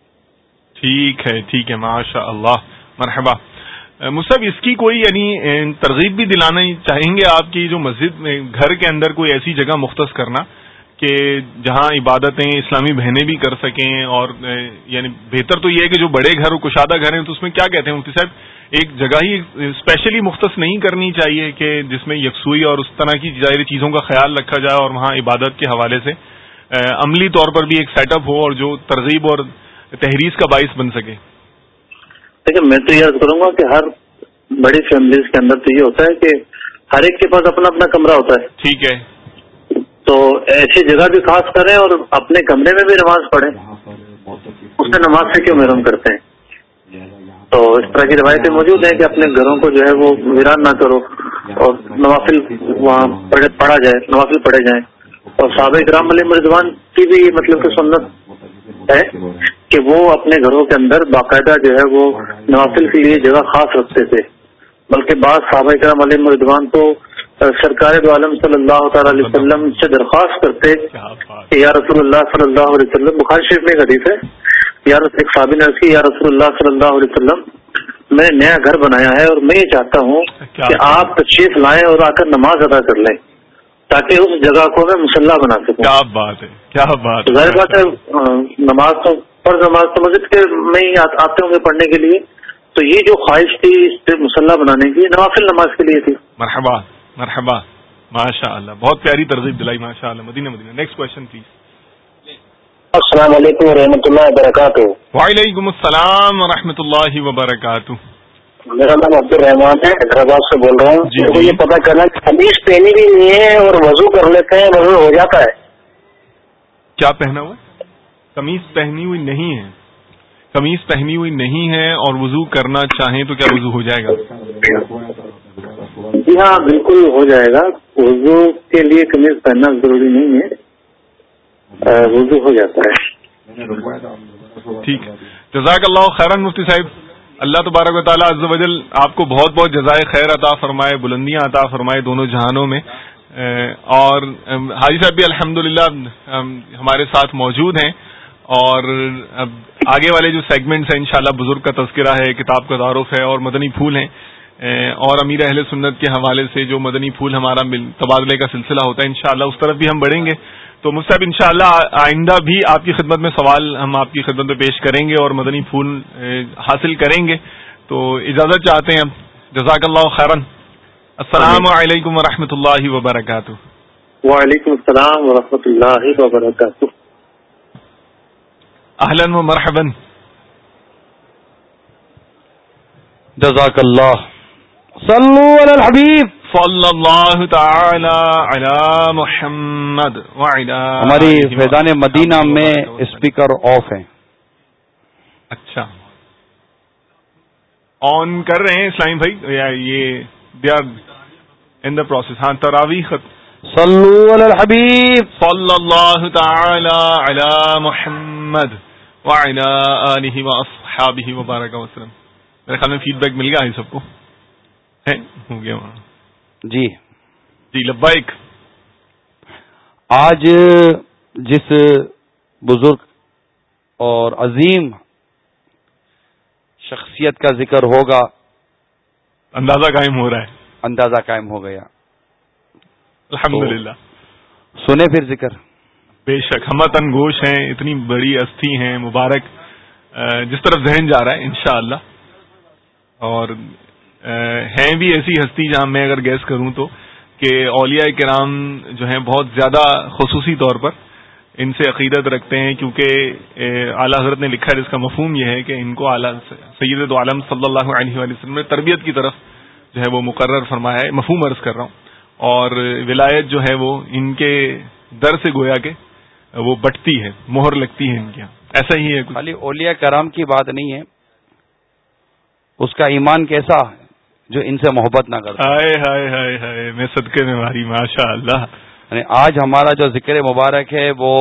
ٹھیک ہے ٹھیک ہے ماشاء اللہ مرحبا۔ مصحف اس کی کوئی یعنی ترغیب بھی دلانا چاہیں گے آپ کی جو مسجد میں، گھر کے اندر کوئی ایسی جگہ مختص کرنا؟ کہ جہاں عبادتیں اسلامی بہنیں بھی کر سکیں اور یعنی بہتر تو یہ ہے کہ جو بڑے گھر کشادہ گھر ہیں تو اس میں کیا کہتے ہیں؟ مفتی صاحب ایک جگہ ہی اسپیشلی مختص نہیں کرنی چاہیے کہ جس میں یکسوئی اور اس طرح کی ظاہری چیزوں کا خیال رکھا جائے اور وہاں عبادت کے حوالے سے عملی طور پر بھی ایک سیٹ اپ ہو اور جو ترغیب اور تحریر کا باعث بن سکے۔ دیکھیں میں تو یہ کروں گا کہ ہر بڑی فیملیز کے اندر تو یہ ہوتا ہے کہ ہر ایک کے پاس اپنا اپنا کمرہ ہوتا ہے۔ ٹھیک ہے۔ تو ایسی جگہ بھی خاص کریں اور اپنے کمرے میں بھی نماز پڑھیں۔ اس میں نماز سے کیوں محروم کرتے ہیں؟ تو اس طرح کی روایتیں موجود ہیں کہ اپنے گھروں کو جو ہے وہ ویران نہ کرو اور نوافل وہاں پڑھا جائے، نوافل پڑھے جائیں۔ اور صحابہ کرام علیہ مرضوان کی بھی مطلب کہ سنت ہے کہ وہ اپنے گھروں کے اندر باقاعدہ جو ہے وہ نوافل کے لیے جگہ خاص رکھتے تھے۔ بلکہ بعض صحابہ کرام علیہ مردوان تو سرکار دو عالم صلی اللہ تعالی علیہ وسلم سے درخواست کرتے کہ یا رسول اللہ صلی اللہ علیہ وسلم بخار شریف میں حدیث ہے یا ایک صابن کی یا رسول اللہ صلی اللہ علیہ وسلم میں نے نیا گھر بنایا ہے اور میں یہ چاہتا ہوں کہ آپ تشریف لائیں اور آ کر نماز ادا کر لیں تاکہ اس جگہ کو میں مسلح بنا سکوں۔ کیا بات ہے کیا بات ظاہر بات ہے نماز تو فرض نماز تو مسجد کے میں ہی آتے ہوں گے پڑھنے کے لیے۔ تو یہ جو خواہش تھی اس مسلح بنانے کی نوافل نماز کے لیے تھی۔ مرحبا۔ مرحبا ماشاء اللہ بہت پیاری ترغیب دلائی ماشاء اللہ مدینہ مدینہ۔ نیکسٹ کوشچن پلیز السلام علیکم و اللہ وبرکاتہ۔ وعلیکم السلام و اللہ وبرکاتہ۔ میرا نام عبد الرحمان ہے حیدرآباد سے بول رہا ہوں۔ جی جی یہ پتا کرنا قمیض پہنی بھی نہیں ہے اور وضو کر لیتے ہیں وضو ہو جاتا ہے۔ کیا پہنا ہوا؟ قمیض پہنی ہوئی نہیں ہے۔ قمیض پہنی ہوئی نہیں ہے اور وضو کرنا چاہیں تو کیا وضو ہو جائے گا؟ جی ہاں بالکل ہو جائے گا۔ وضو کے لیے قمیض پہننا ضروری نہیں ہے۔ وضو ہو جاتا ہے۔ ٹھیک۔ جزاک اللہ خیرن مفتی صاحب۔ اللہ تبارک و تعالیٰ عز و جل آپ کو بہت بہت جزائے خیر عطا فرمائے، بلندیاں عطا فرمائے دونوں جہانوں میں۔ اور حاجی صاحب بھی الحمد ہمارے ساتھ موجود ہیں۔ اور آگے والے جو سیگمنٹس ہیں، انشاءاللہ بزرگ کا تذکرہ ہے، کتاب کا تعارف ہے اور مدنی پھول ہیں۔ اور امیر اہل سنت کے حوالے سے جو مدنی پھول ہمارا تبادلے کا سلسلہ ہوتا ہے انشاءاللہ اس طرف بھی ہم بڑھیں گے۔ تو مجھ صاحب ان آئندہ بھی آپ کی خدمت میں سوال ہم آپ کی خدمت میں پیش کریں گے اور مدنی پھول حاصل کریں گے۔ تو اجازت چاہتے ہیں جزاک اللہ خیرن۔ السلام علیکم و اللہ وبرکاتہ۔ وعلیکم السلام و اللہ وبرکاتہ۔ اہلن و مرحبن جزاک اللہ صلو علی الحبیب صلی اللہ تعالی علی محمد ہماری فیضان مدینہ میں اسپیکر آف ہیں۔ اچھا۔ آن کر رہے ہیں اسلام بھائی؟ یہ they are in the process ہاں تراوی صلو علی الحبیب۔ صلی اللہ تعالی علی محمد وعلی آلہ و اصحابہ وبارک وسلم۔ میرے خیال میں فیڈ بیک مل گیا ہے سب کو۔ جی۔ جی لبائک آج جس بزرگ اور عظیم شخصیت کا ذکر ہوگا اندازہ قائم ہو رہا ہے۔ اندازہ قائم ہو گیا۔ الحمد سنے پھر ذکر۔ بے شک ہم تنگوش ہیں اتنی بڑی استھی ہیں مبارک جس طرف ذہن جا رہا ہے انشاءاللہ۔ اور ہیں بھی ایسی ہستی جہاں میں اگر گیس کروں تو کہ اولیاء کرام جو ہیں بہت زیادہ خصوصی طور پر ان سے عقیدت رکھتے ہیں، کیونکہ اعلیٰ حضرت نے لکھا ہے جس کا مفہوم یہ ہے کہ ان کو سید عالم صلی اللہ علیہ وسلم نے تربیت کی طرف جو ہے وہ مقرر فرمایا ہے، مفہوم عرض کر رہا ہوں۔ اور ولایت جو ہے وہ ان کے در سے گویا کہ وہ بٹتی ہے، مہر لگتی ہے ان کے ایسا ہی ہے خالی اولیاء کرام کی بات نہیں ہے، اس کا ایمان کیسا ہے؟ جو ان سے محبت نہ کرتا۔ میں صدقے میں ماری ماشاء اللہ یعنی آج ہمارا جو ذکر مبارک ہے وہ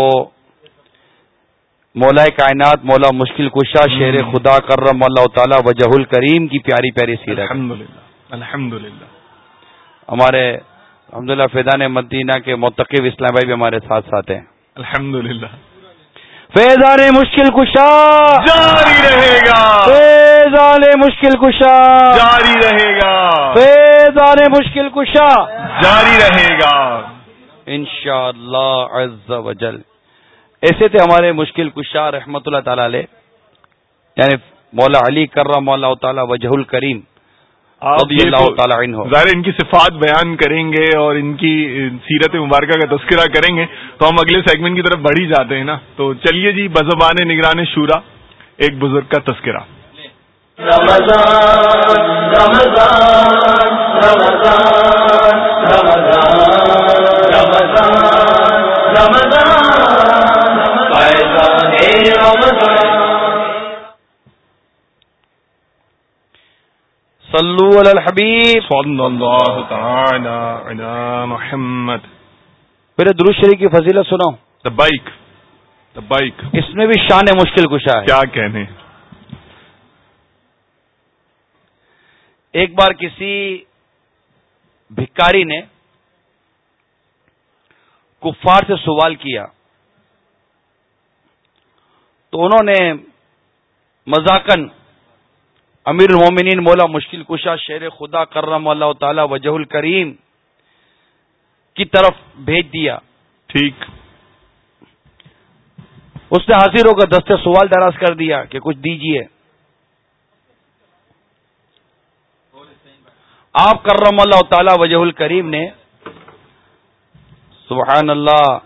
مولا کائنات مولا مشکل کشا شیر خدا کرم اللہ تعالی وجہ الکریم کی پیاری پیاری سیرت۔ الحمد للہ ہمارے الحمد للہ فیضان مدینہ کے متقب اسلام بھائی بھی ہمارے ساتھ ساتھ ہیں۔ الحمد للہ فیضان مشکل کشا۔ جاری رہے گا۔ فیضان مشکل کشا۔ جاری رہے گا۔ فیضان مشکل کشا۔ جاری رہے گا۔ انشاء اللہ جل۔ ایسے تھے ہمارے مشکل کشا رحمت اللہ تعالی علیہ یعنی مولا علی کرم مولا تعالی وجہ الکریم ظاہر ان کی صفات بیان کریں گے اور ان کی سیرت مبارکہ کا تذکرہ کریں گے تو ہم اگلے سیگمنٹ کی طرف بڑھ ہی جاتے ہیں نا۔ تو چلیے جی بزبان نگران شورا ایک بزرگ کا تذکرہ۔ صلو علی الحبیب. صلی اللہ تعالی علی محمد. پھر درود شریف کی فضیلت سناؤ بائک بائک اس میں بھی شان مشکل کشا ہے. کیا کہنے؟ ایک بار کسی بھکاری نے کفار سے سوال کیا تو انہوں نے مزاکن امیر المومنین مولا مشکل کشا شیر خدا کرم اللہ تعالی وجہ الکریم کی طرف بھیج دیا۔ ٹھیک۔ اس نے حاضر ہو کر دستے سوال دراز کر دیا کہ کچھ دیجیے آپ کرم اللہ تعالی وجہ الکریم نے سبحان اللہ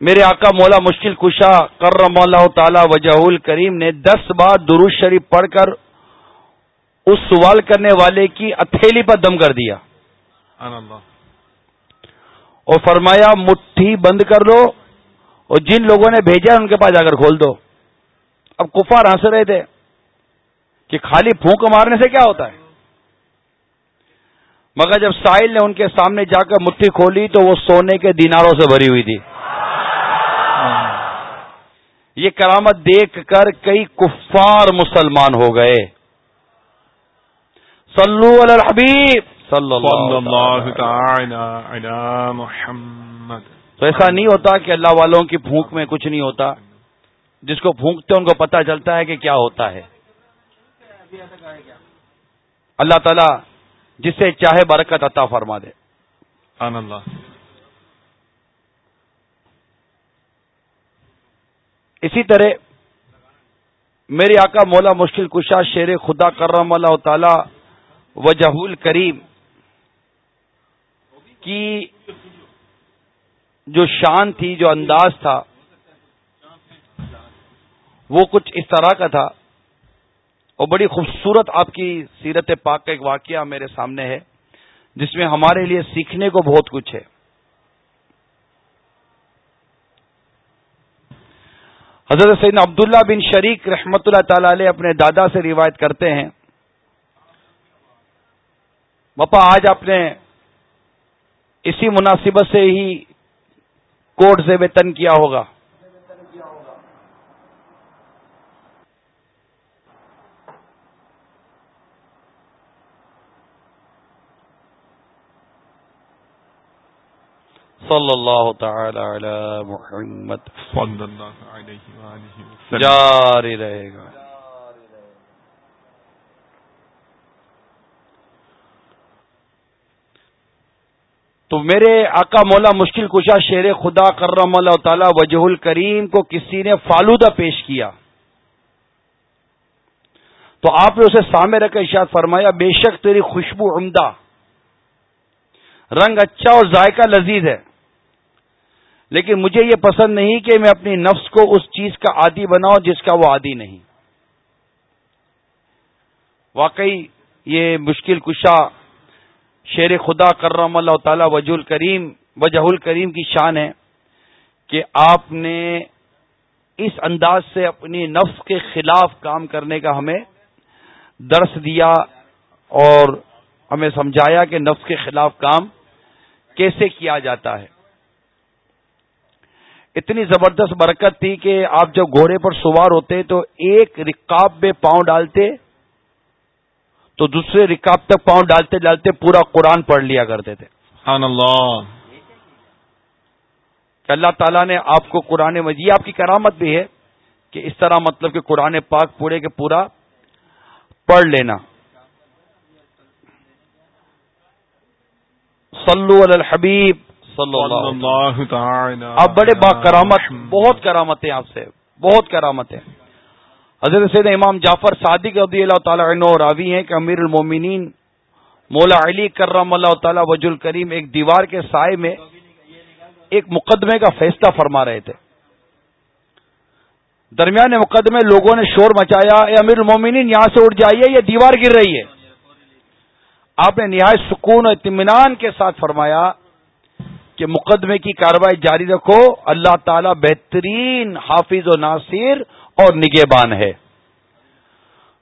میرے آقا مولا مشکل کشا کرم اللہ تعالی وجہ الکریم نے دس بار درود شریف پڑھ کر اس سوال کرنے والے کی اتھیلی پر دم کر دیا۔ اور فرمایا مٹھی بند کر دو اور جن لوگوں نے بھیجا ان کے پاس جا کر کھول دو۔ اب کفار ہنس رہے تھے کہ خالی پھونک مارنے سے کیا ہوتا ہے؟ مگر جب ساحل نے ان کے سامنے جا کر مٹھی کھولی تو وہ سونے کے دیناروں سے بھری ہوئی تھی۔ یہ کرامت دیکھ کر کئی کفار مسلمان ہو گئے۔ صلو علی الحبیب۔ صلی اللہ علی محمد۔ تو ایسا نہیں ہوتا کہ اللہ والوں کی پھونک میں کچھ نہیں ہوتا۔ جس کو پھونکتے ان کو پتا چلتا ہے کہ کیا ہوتا ہے۔ اللہ تعالی جسے چاہے برکت عطا فرما دے۔ اللہ۔ اسی طرح میرے آقا مولا مشکل کشا شیر خدا کرم اللہ تعالی وجہ کریم کی جو شان تھی جو انداز تھا وہ کچھ اس طرح کا تھا۔ اور بڑی خوبصورت آپ کی سیرت پاک کا ایک واقعہ میرے سامنے ہے، جس میں ہمارے لیے سیکھنے کو بہت کچھ ہے۔ حضرت سید عبداللہ بن شریک رحمت اللہ تعالی علیہ اپنے دادا سے روایت کرتے ہیں۔ بپا آج آپ نے اسی مناسبت سے ہی کوٹ سے ویتن کیا ہوگا۔ صلی اللہ تعالی علی محمد. صلی اللہ علیہ وسلم. جاری رہے گا. تو میرے آقا مولا مشکل کشا شیر خدا کرم اللہ تعالی وجہ الکریم کو کسی نے فالودہ پیش کیا. تو آپ نے اسے سامنے رکھ اشاد فرمایا بے شک تیری خوشبو عمدہ. رنگ اچھا اور ذائقہ لذیذ ہے. لیکن مجھے یہ پسند نہیں کہ میں اپنی نفس کو اس چیز کا عادی بناؤں جس کا وہ عادی نہیں۔ واقعی یہ مشکل کشا شیر خدا کرم اللہ تعالی وجہ الکریم وجہ الکریم کی شان ہے کہ آپ نے اس انداز سے اپنی نفس کے خلاف کام کرنے کا ہمیں درس دیا اور ہمیں سمجھایا کہ نفس کے خلاف کام کیسے کیا جاتا ہے۔ اتنی زبردست برکت تھی کہ آپ جب گھوڑے پر سوار ہوتے تو ایک رکاب میں پاؤں ڈالتے تو دوسرے رکاب تک پاؤں ڈالتے ڈالتے پورا قرآن پڑھ لیا کرتے تھے۔ اللہ۔ کہ اللہ تعالیٰ نے آپ کو قرآن مجید آپ کی کرامت بھی ہے کہ اس طرح مطلب کہ قرآن پاک پورے کے پورا پڑھ لینا۔ صلو علی الحبیب۔ آپ بڑے با کرامت بہت کرامت ہیں آپ سے. بہت کرامت ہیں. حضرت سید امام جعفر صادق رضی اللہ تعالیٰ عنہ راوی ہیں کہ امیر المومنین مولا علی کرم اللہ تعالیٰ وج الکریم ایک دیوار کے سائے میں ایک مقدمے کا فیصلہ فرما رہے تھے۔ درمیان مقدمے لوگوں نے شور مچایا اے امیر المومنین یہاں سے اٹھ جائیے یہ دیوار گر رہی ہے۔ آپ نے نہایت سکون و اطمینان کے ساتھ فرمایا کہ مقدمے کی کاروائی جاری رکھو۔ اللہ تعالی بہترین حافظ و ناصر اور نگہبان ہے۔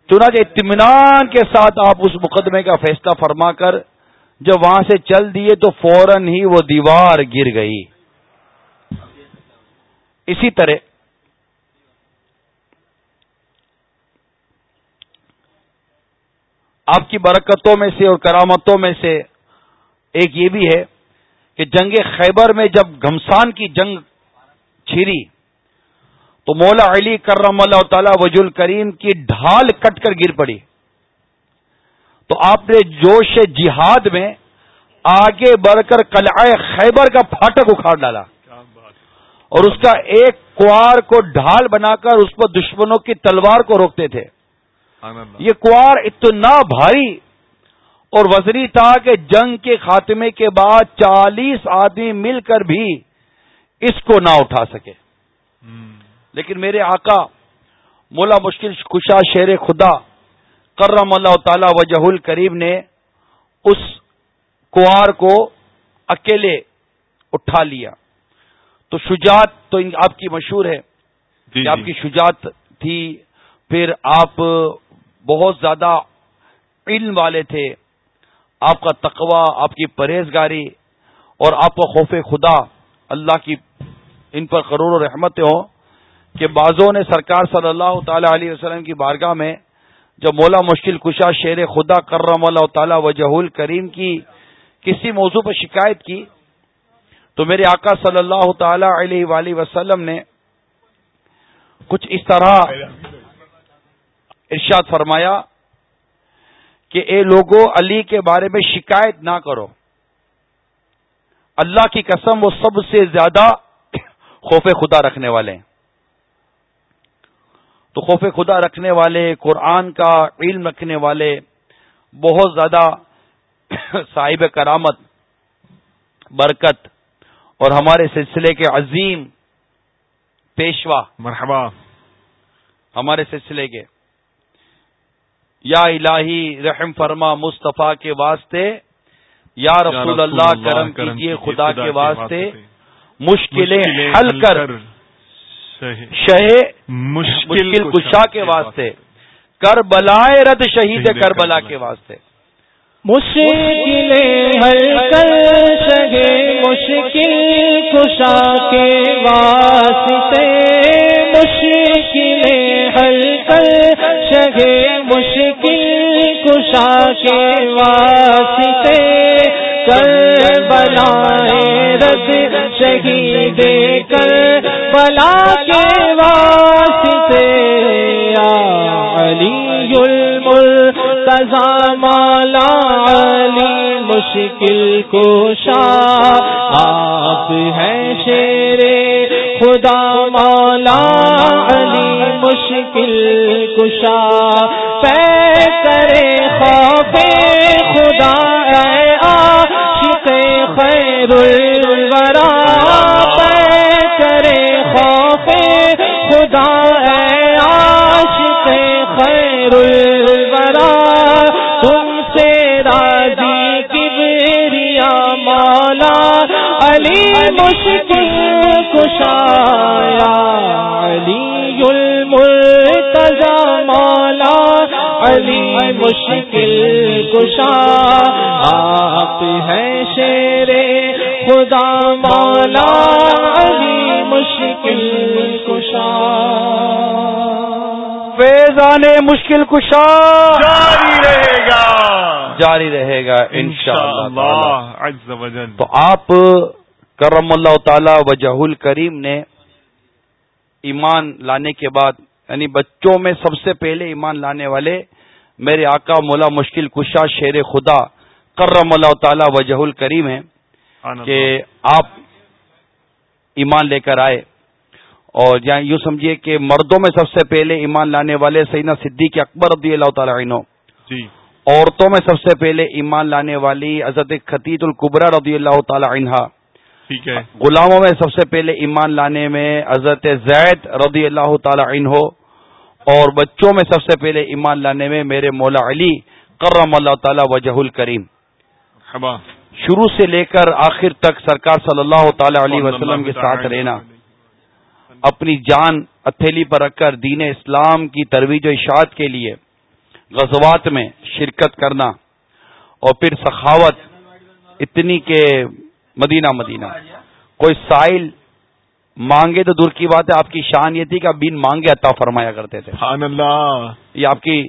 چنانچہ اطمینان کے ساتھ آپ اس مقدمے کا فیصلہ فرما کر جب وہاں سے چل دیے تو فوراً ہی وہ دیوار گر گئی۔ اسی طرح آپ کی برکتوں میں سے اور کرامتوں میں سے ایک یہ بھی ہے کہ جنگ خیبر میں جب گھمسان کی جنگ چھری تو مولا علی کرم اللہ تعالی وج الکریم کی ڈھال کٹ کر گر پڑی۔ تو آپ نے جوش جہاد میں آگے بڑھ کر قلعہ خیبر کا پھاٹک اکھاڑ ڈالا۔ اور اس کا ایک کوار کو ڈھال بنا کر اس پر دشمنوں کی تلوار کو روکتے تھے۔ یہ کوار اتنا بھاری اور وزری تھا کہ جنگ کے خاتمے کے بعد چالیس آدمی مل کر بھی اس کو نہ اٹھا سکے۔ لیکن میرے آقا مولا مشکل کشا شیر خدا کرم اللہ تعالی وجہ الکریم نے اس کوار کو اکیلے اٹھا لیا۔ تو شجاعت تو آپ کی مشہور ہے جی کہ آپ جی۔ کی شجاعت تھی پھر آپ بہت زیادہ علم والے تھے۔ آپ کا تقوی، آپ کی پرہیزگاری اور آپ کا خوف خدا اللہ کی ان پر قرور و رحمت ہوں کہ بعضوں نے سرکار صلی اللہ تعالی علیہ وسلم کی بارگاہ میں جب مولا مشکل کشا شیر خدا کرم اللہ تعالی وجہ کریم کی کسی موضوع پر شکایت کی تو میرے آقا صلی اللہ تعالی علیہ وآلہ وسلم نے کچھ اس طرح ارشاد فرمایا کہ اے لوگوں علی کے بارے میں شکایت نہ کرو۔ اللہ کی قسم وہ سب سے زیادہ خوف خدا رکھنے والے ہیں۔ تو خوف خدا رکھنے والے قرآن کا علم رکھنے والے بہت زیادہ صاحب کرامت برکت اور ہمارے سلسلے کے عظیم پیشوا مرحبا۔ ہمارے سلسلے کے یا الہی رحم فرما مصطفیٰ کے واسطے یا رسول اللہ کرم کیجیے خدا کے واسطے مشکلیں حل کر شہ مشکل کشا کے واسطے کر بلائے رد شہید کر بلا کے واسطے۔ مشکلیں حل کر شہ مشکل کشا کے واسطے۔ مشکلیں حل کر شہ مشکل کشا کے واسطے کر بلائے رد شہید کر بلا کے واسطے علی المرتضی مالا علی مشکل کوشا آپ ہیں شیر خدا مشکل کشا پہ کرے خوف خدا عاشق خیر الورا پے کرے خوف خدا عاشق خیر الورا تم سے راضی کبریا مولا علی مشکل کشایا علی علی مشکل کشا آپ ہیں شیر خدا مولا علی مشکل کشا۔ فیضان مشکل کشا۔ جاری رہے گا۔ جاری رہے گا انشاءاللہ اللہ تو آپ کرم اللہ تعالی وجہ الکریم نے ایمان لانے کے بعد یعنی بچوں میں سب سے پہلے ایمان لانے والے میرے آقا مولا مشکل کشا شیر خدا کرم اللہ تعالی وجہ الکریم ہے کہ آپ ایمان لے کر آئے اور یوں سمجھیے کہ مردوں میں سب سے پہلے ایمان لانے والے سیدنا صدیق اکبر رضی اللہ تعالی عنہ. جی. عورتوں میں سب سے پہلے ایمان لانے والی حضرت خطیط القبرا رضی اللہ تعالی عنہ ٹھیک ہے. غلاموں میں سب سے پہلے ایمان لانے میں حضرت زید رضی اللہ تعالی عنہ. اور بچوں میں سب سے پہلے ایمان لانے میں میرے مولا علی کرم اللہ تعالی وجہ الکریم۔ شروع سے لے کر آخر تک سرکار صلی اللہ تعالی علیہ وسلم کے ساتھ رہنا۔ اپنی جان اتھیلی پر رکھ کر دین اسلام کی ترویج و اشاعت کے لیے غزوات میں شرکت کرنا اور پھر سخاوت اتنی کہ مدینہ مدینہ۔ کوئی سائل مانگے تو دور کی بات ہے آپ کی شان یہ تھی کہ آپ بین مانگے عطا فرمایا کرتے تھے۔ اللہ۔ یہ آپ کی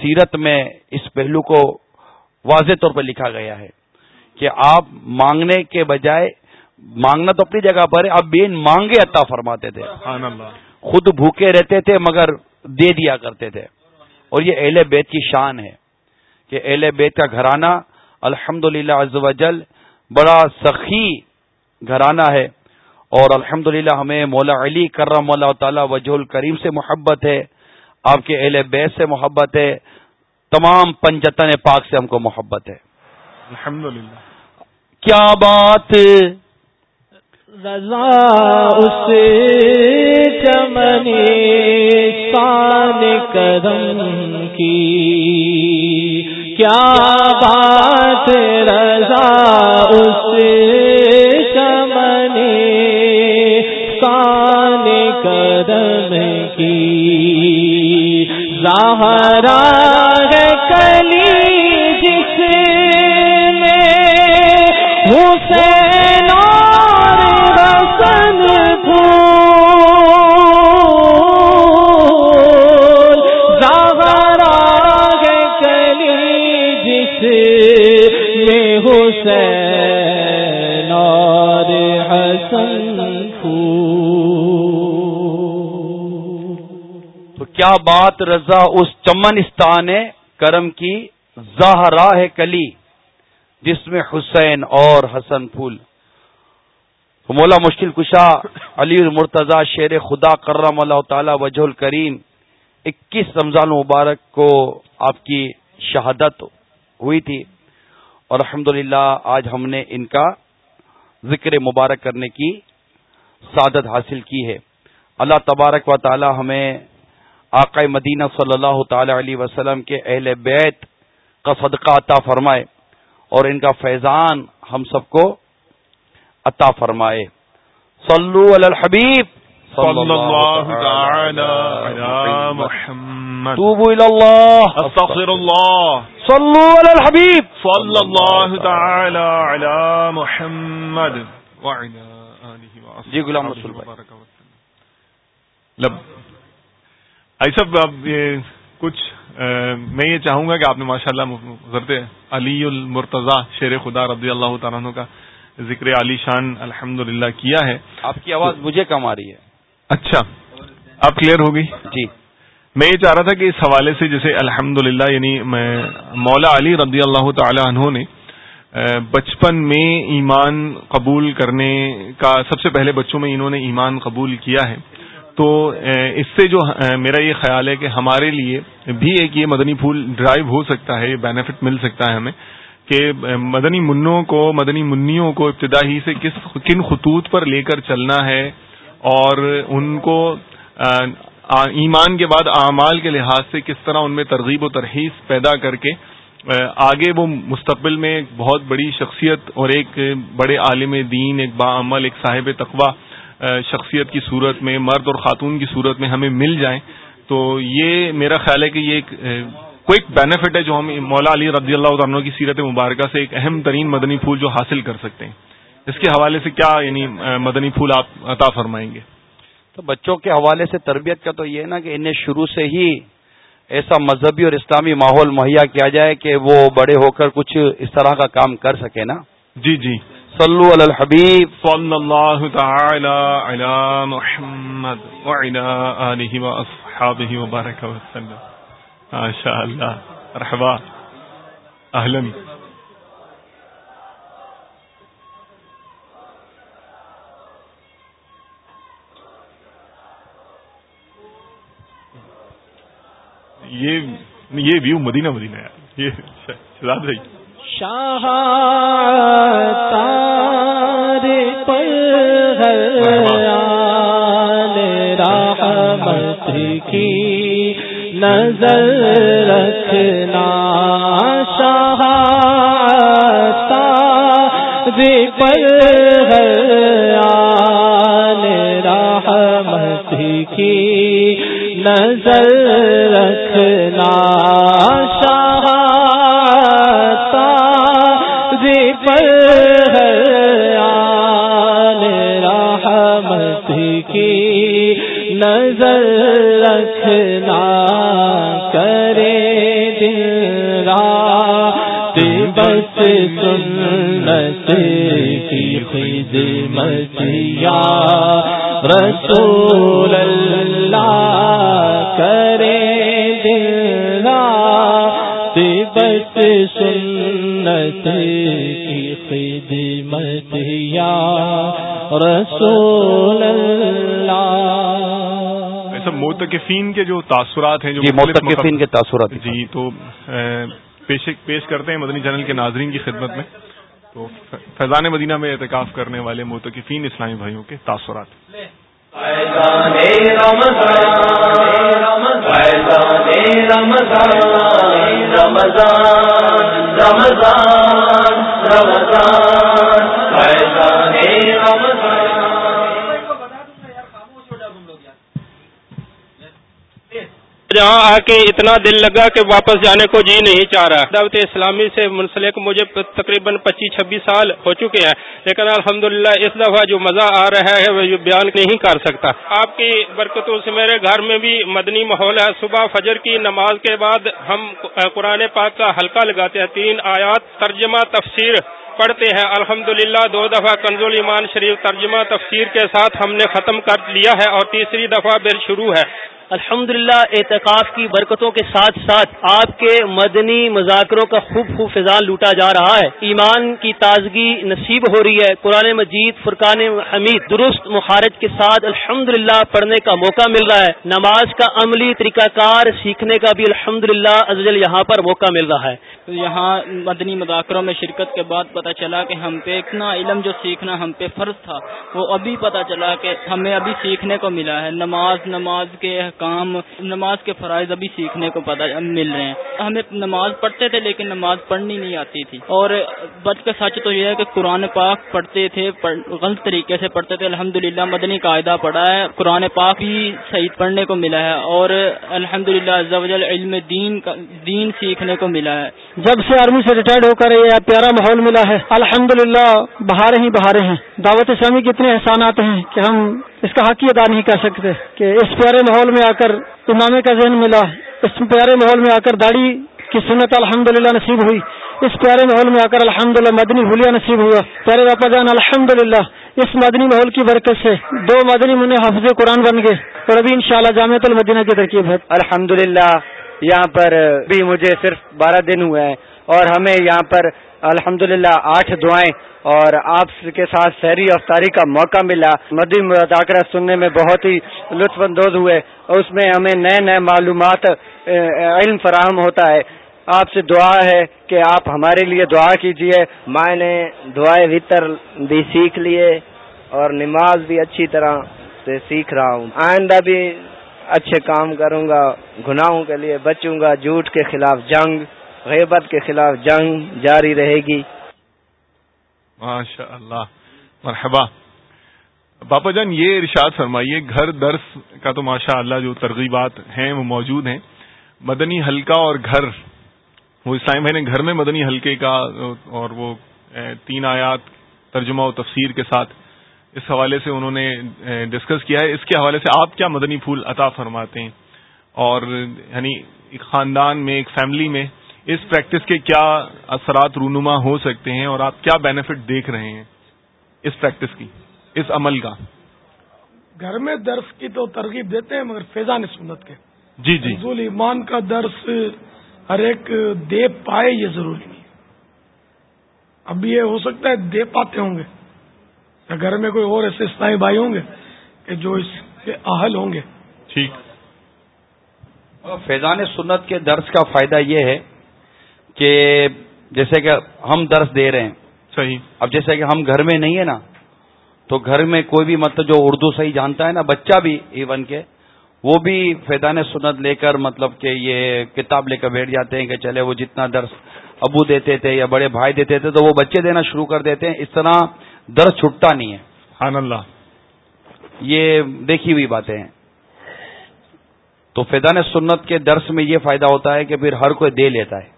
سیرت میں اس پہلو کو واضح طور پر لکھا گیا ہے کہ آپ مانگنے کے بجائے مانگنا تو اپنی جگہ پر ہے آپ بین مانگے عطا فرماتے تھے۔ خود بھوکے رہتے تھے مگر دے دیا کرتے تھے۔ اور یہ اہل بیت کی شان ہے کہ اہل بیت کا گھرانہ الحمد للہ بڑا سخی گھرانہ ہے۔ اور الحمد ہمیں مولا علی کرم مولا تعالی وجہ الکریم سے محبت ہے آپ کے اہل بیت سے محبت ہے تمام پنجتن پاک سے ہم کو محبت ہے۔ الحمد کیا بات؟ رضا اس چمنی سان کرم کی۔ کیا بات؟ رضا اس زہرا کلی جس میں۔ حسین حسن پھول۔ زہرا کلی جس میں۔ حسین کیا بات رضا اس چمنستان کرم کی زہرا ہے کلی، جس میں حسین اور حسن پھول۔ مولا مشکل کشا علی المرتضی شیر خدا کرم اللہ تعالی وجہ الکریم، اکیس رمضان مبارک کو آپ کی شہادت ہوئی تھی۔ اور الحمد آج ہم نے ان کا ذکر مبارک کرنے کی سعادت حاصل کی ہے۔ اللہ تبارک و تعالی ہمیں آقا مدینہ صلی اللہ تعالی علیہ وسلم کے اہل بیت کا صدقہ عطا فرمائے اور ان کا فیضان ہم سب کو عطا فرمائے۔ صلو علی الحبیب۔ صلی اللہ تعالی علی محمد۔ توبوا الى اللہ۔ استغفر اللہ صلو علی الحبیب۔ صلی اللہ تعالی علی محمد۔ آلہ جی غلام رسول بھائی۔ لب ایسا اب یہ کچھ میں یہ چاہوں گا کہ آپ نے ماشاءاللہ اللہ علی المرتضی شیر خدا رضی اللہ تعالیٰ کا ذکر علی شان الحمد کیا ہے۔ آپ کی آواز مجھے کم آ رہی ہے۔ اچھا اب کلیئر ہوگی جی۔ میں یہ چاہ رہا تھا کہ اس حوالے سے جیسے الحمد یعنی مولا علی رضی اللہ تعالی عنہ نے بچپن میں ایمان قبول کرنے کا سب سے پہلے بچوں میں انہوں نے ایمان قبول کیا ہے۔ تو اس سے جو میرا یہ خیال ہے کہ ہمارے لیے بھی ایک یہ مدنی پھول ڈرائیو ہو سکتا ہے، یہ بینیفٹ مل سکتا ہے ہمیں کہ مدنی منوں کو، مدنی منیوں کو ابتدا ہی سے کس، کن خطوط پر لے کر چلنا ہے اور ان کو ایمان کے بعد اعمال کے لحاظ سے کس طرح ان میں ترغیب و ترحیص پیدا کر کے آگے وہ مستقبل میں ایک بہت بڑی شخصیت اور ایک بڑے عالم دین، ایک باعمل ایک صاحب تقوا شخصیت کی صورت میں مرد اور خاتون کی صورت میں ہمیں مل جائیں۔ تو یہ میرا خیال ہے کہ یہ ایک کوئی بینیفٹ ہے جو ہم مولا علی رضی اللہ عنہ کی سیرت مبارکہ سے ایک اہم ترین مدنی پھول جو حاصل کر سکتے ہیں۔ اس کے حوالے سے کیا یعنی مدنی پھول آپ عطا فرمائیں گے؟ تو بچوں کے حوالے سے تربیت کا تو یہ نا کہ انہیں شروع سے ہی ایسا مذہبی اور اسلامی ماحول مہیا کیا جائے کہ وہ بڑے ہو کر کچھ اس طرح کا کام کر سکے نا۔ جی جی۔ صلو علی الحبیب صلی اللہ تعالی علی محمد وعلی آلہ و اصحابہ وبارک وسلم ماشاء اللہ رحبا اہلن یہ ویو مدینہ مدینہ ہے. یہ شہزاد رہی شاہ تار پر رحمت کی نظر رکھنا۔ شاہ پر آل رحمت کی نظر رکھنا۔ سنت کی خدمت یا رسول اللہ کرے دل بس سنت کی خدمت یا رسول اللہ ایسا موتقفین کے جو تاثرات ہیں جو جی موتقفین کے تاثرات۔ جی تو پیش پیش کرتے ہیں مدنی چینل کے ناظرین کی خدمت میں۔ تو فیضان مدینہ میں اعتکاف کرنے والے متقفین اسلامی بھائیوں کے تاثرات۔ جہاں آ کے اتنا دل لگا کہ واپس جانے کو جی نہیں چاہ رہا۔ دعوت اسلامی سے منسلک مجھے تقریباً پچیس چھبیس سال ہو چکے ہیں، لیکن الحمدللہ اس دفعہ جو مزہ آ رہا ہے وہ بیان نہیں کر سکتا۔ آپ کی برکتوں سے میرے گھر میں بھی مدنی ماحول ہے۔ صبح فجر کی نماز کے بعد ہم قرآن پاک کا حلقہ لگاتے ہیں۔ تین آیات ترجمہ تفسیر پڑھتے ہیں۔ الحمد دو دفعہ کنزول ایمان شریف ترجمہ تفسیر کے ساتھ ہم نے ختم کر لیا ہے اور تیسری دفعہ بل شروع ہے۔ الحمد للہ اعتکاف کی برکتوں کے ساتھ ساتھ آپ کے مدنی مذاکروں کا خوب خوب فضان لوٹا جا رہا ہے۔ ایمان کی تازگی نصیب ہو رہی ہے۔ قرآن مجید، فرقان حمید، درست مخارج کے ساتھ الحمد للہ پڑھنے کا موقع مل رہا ہے۔ نماز کا عملی طریقہ کار سیکھنے کا بھی الحمد للہ یہاں پر موقع مل رہا ہے۔ یہاں مدنی مذاکروں میں شرکت کے بعد پتہ چلا کہ ہم پہ اتنا علم جو سیکھنا ہم پہ فرض تھا، وہ ابھی پتہ چلا کہ ہمیں ابھی سیکھنے کو ملا ہے۔ نماز نماز کے کام نماز کے فرائض ابھی سیکھنے کو پتا مل رہے ہیں۔ ہمیں نماز پڑھتے تھے لیکن نماز پڑھنی نہیں آتی تھی۔ اور بچ کا سچ تو یہ ہے کہ قرآن پاک پڑھتے تھے غلط طریقے سے پڑھتے تھے۔ الحمد للہ مدنی قاعدہ پڑھا ہے، قرآن پاک بھی صحیح پڑھنے کو ملا ہے اور الحمد للہ علم دین کا، دین سیکھنے کو ملا ہے۔ جب سے آرمی سے ریٹائرڈ ہو کر یہ پیارا ماحول ملا ہے الحمد للہ بہارے ہی بہارے ہیں۔ دعوت اسلامی کے اتنے احسانات ہیں کہ ہم اس کا حق ہی ادا نہیں کر سکتے کہ اس پیارے ماحول میں آ کر امامے کا ذہن ملا۔ اس پیارے ماحول میں آ کر داڑھی کی سنت الحمد للہ نصیب ہوئی۔ اس پیارے ماحول میں آ کر الحمد للہ مدنی بھولیا نصیب ہوا۔ پیارے باپا جان الحمد للہ اس مدنی ماحول کی برکت سے دو مدنی منہ حافظ قرآن بن گئے اور ابھی انشاءاللہ شاء اللہ المدینہ کی ترکیب ہے۔ الحمد یہاں پر بھی مجھے صرف بارہ دن ہوئے ہیں اور ہمیں یہاں پر الحمد آٹھ دعائیں اور آپ کے ساتھ سحری افطاری کا موقع ملا۔ مدی مذاکرہ سننے میں بہت ہی لطف اندوز ہوئے۔ اس میں ہمیں نئے نئے معلومات علم فراہم ہوتا ہے۔ آپ سے دعا ہے کہ آپ ہمارے لیے دعا کیجیے میں نے دعائیں وطر بھی سیکھ لیے اور نماز بھی اچھی طرح سے سیکھ رہا ہوں۔ آئندہ بھی اچھے کام کروں گا، گناہوں کے لیے بچوں گا، جھوٹ کے خلاف جنگ، غیبت کے خلاف جنگ جاری رہے گی۔ ماشاء اللہ، مرحبا۔ باپا جان، یہ ارشاد فرمائیے، گھر درس کا تو ماشاء اللہ جو ترغیبات ہیں وہ موجود ہیں۔ مدنی حلقہ اور گھر، وہ اسلام بھائی نے گھر میں مدنی حلقے کا اور وہ تین آیات ترجمہ و تفسیر کے ساتھ اس حوالے سے انہوں نے ڈسکس کیا ہے۔ اس کے حوالے سے آپ کیا مدنی پھول عطا فرماتے ہیں؟ اور یعنی ایک خاندان میں ایک فیملی میں اس پریکٹس کے کیا اثرات رونما ہو سکتے ہیں اور آپ کیا بینیفٹ دیکھ رہے ہیں اس پریکٹس کی اس عمل کا؟ گھر میں درس کی تو ترغیب دیتے ہیں مگر فیضان سنت کے۔ جی جی۔ ایمان کا درس ہر ایک دے پائے یہ ضروری نہیں اب یہ ہو سکتا ہے دے پاتے ہوں گے۔ یا گھر میں کوئی اور ایسے اسلائی بھائی ہوں گے کہ جو اس کے اہل ہوں گے؟ ٹھیک۔ فیضان سنت کے درس کا فائدہ یہ ہے کہ جیسے کہ ہم درس دے رہے ہیں۔ صحیح۔ اب جیسے کہ ہم گھر میں نہیں ہے نا تو گھر میں کوئی بھی مطلب جو اردو صحیح جانتا ہے نا بچہ بھی ایون کے وہ بھی فیضان سنت لے کر مطلب کہ یہ کتاب لے کر بیٹھ جاتے ہیں کہ چلے وہ جتنا درس ابو دیتے تھے یا بڑے بھائی دیتے تھے تو وہ بچے دینا شروع کر دیتے ہیں۔ اس طرح درس چھٹتا نہیں ہے۔ اللہ۔ یہ دیکھی ہوئی باتیں ہیں۔ تو فیضان سنت کے درس میں یہ فائدہ ہوتا ہے کہ پھر ہر کوئی دے لیتا ہے۔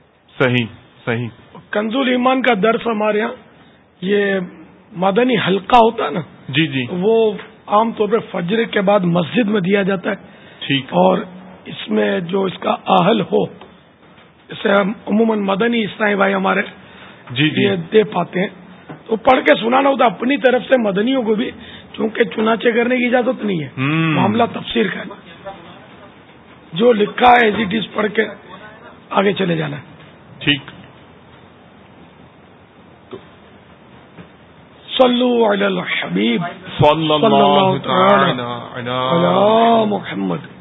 صحیح صحیح۔ کنزول ایمان کا درس ہمارے یہاں یہ مدنی ہلکا ہوتا ہے نا جی جی۔ وہ عام طور پہ فجر کے بعد مسجد میں دیا جاتا ہے۔ ٹھیک۔ اور اس میں جو اس کا آہل ہو اسے ہم عموماً مدنی اسلائی بھائی ہمارے جی جی۔ دے پاتے ہیں۔ تو پڑھ کے سنانا ہوتا اپنی طرف سے مدنیوں کو بھی چونکہ چنانچہ کرنے کی اجازت نہیں ہے۔ معاملہ تفسیر کا جو لکھا ہے ایز اٹ از پڑھ کے آگے چلے جانا ہے۔ ٹھیک۔ صلو علی الحبیب۔ صلی اللہ علی محمد۔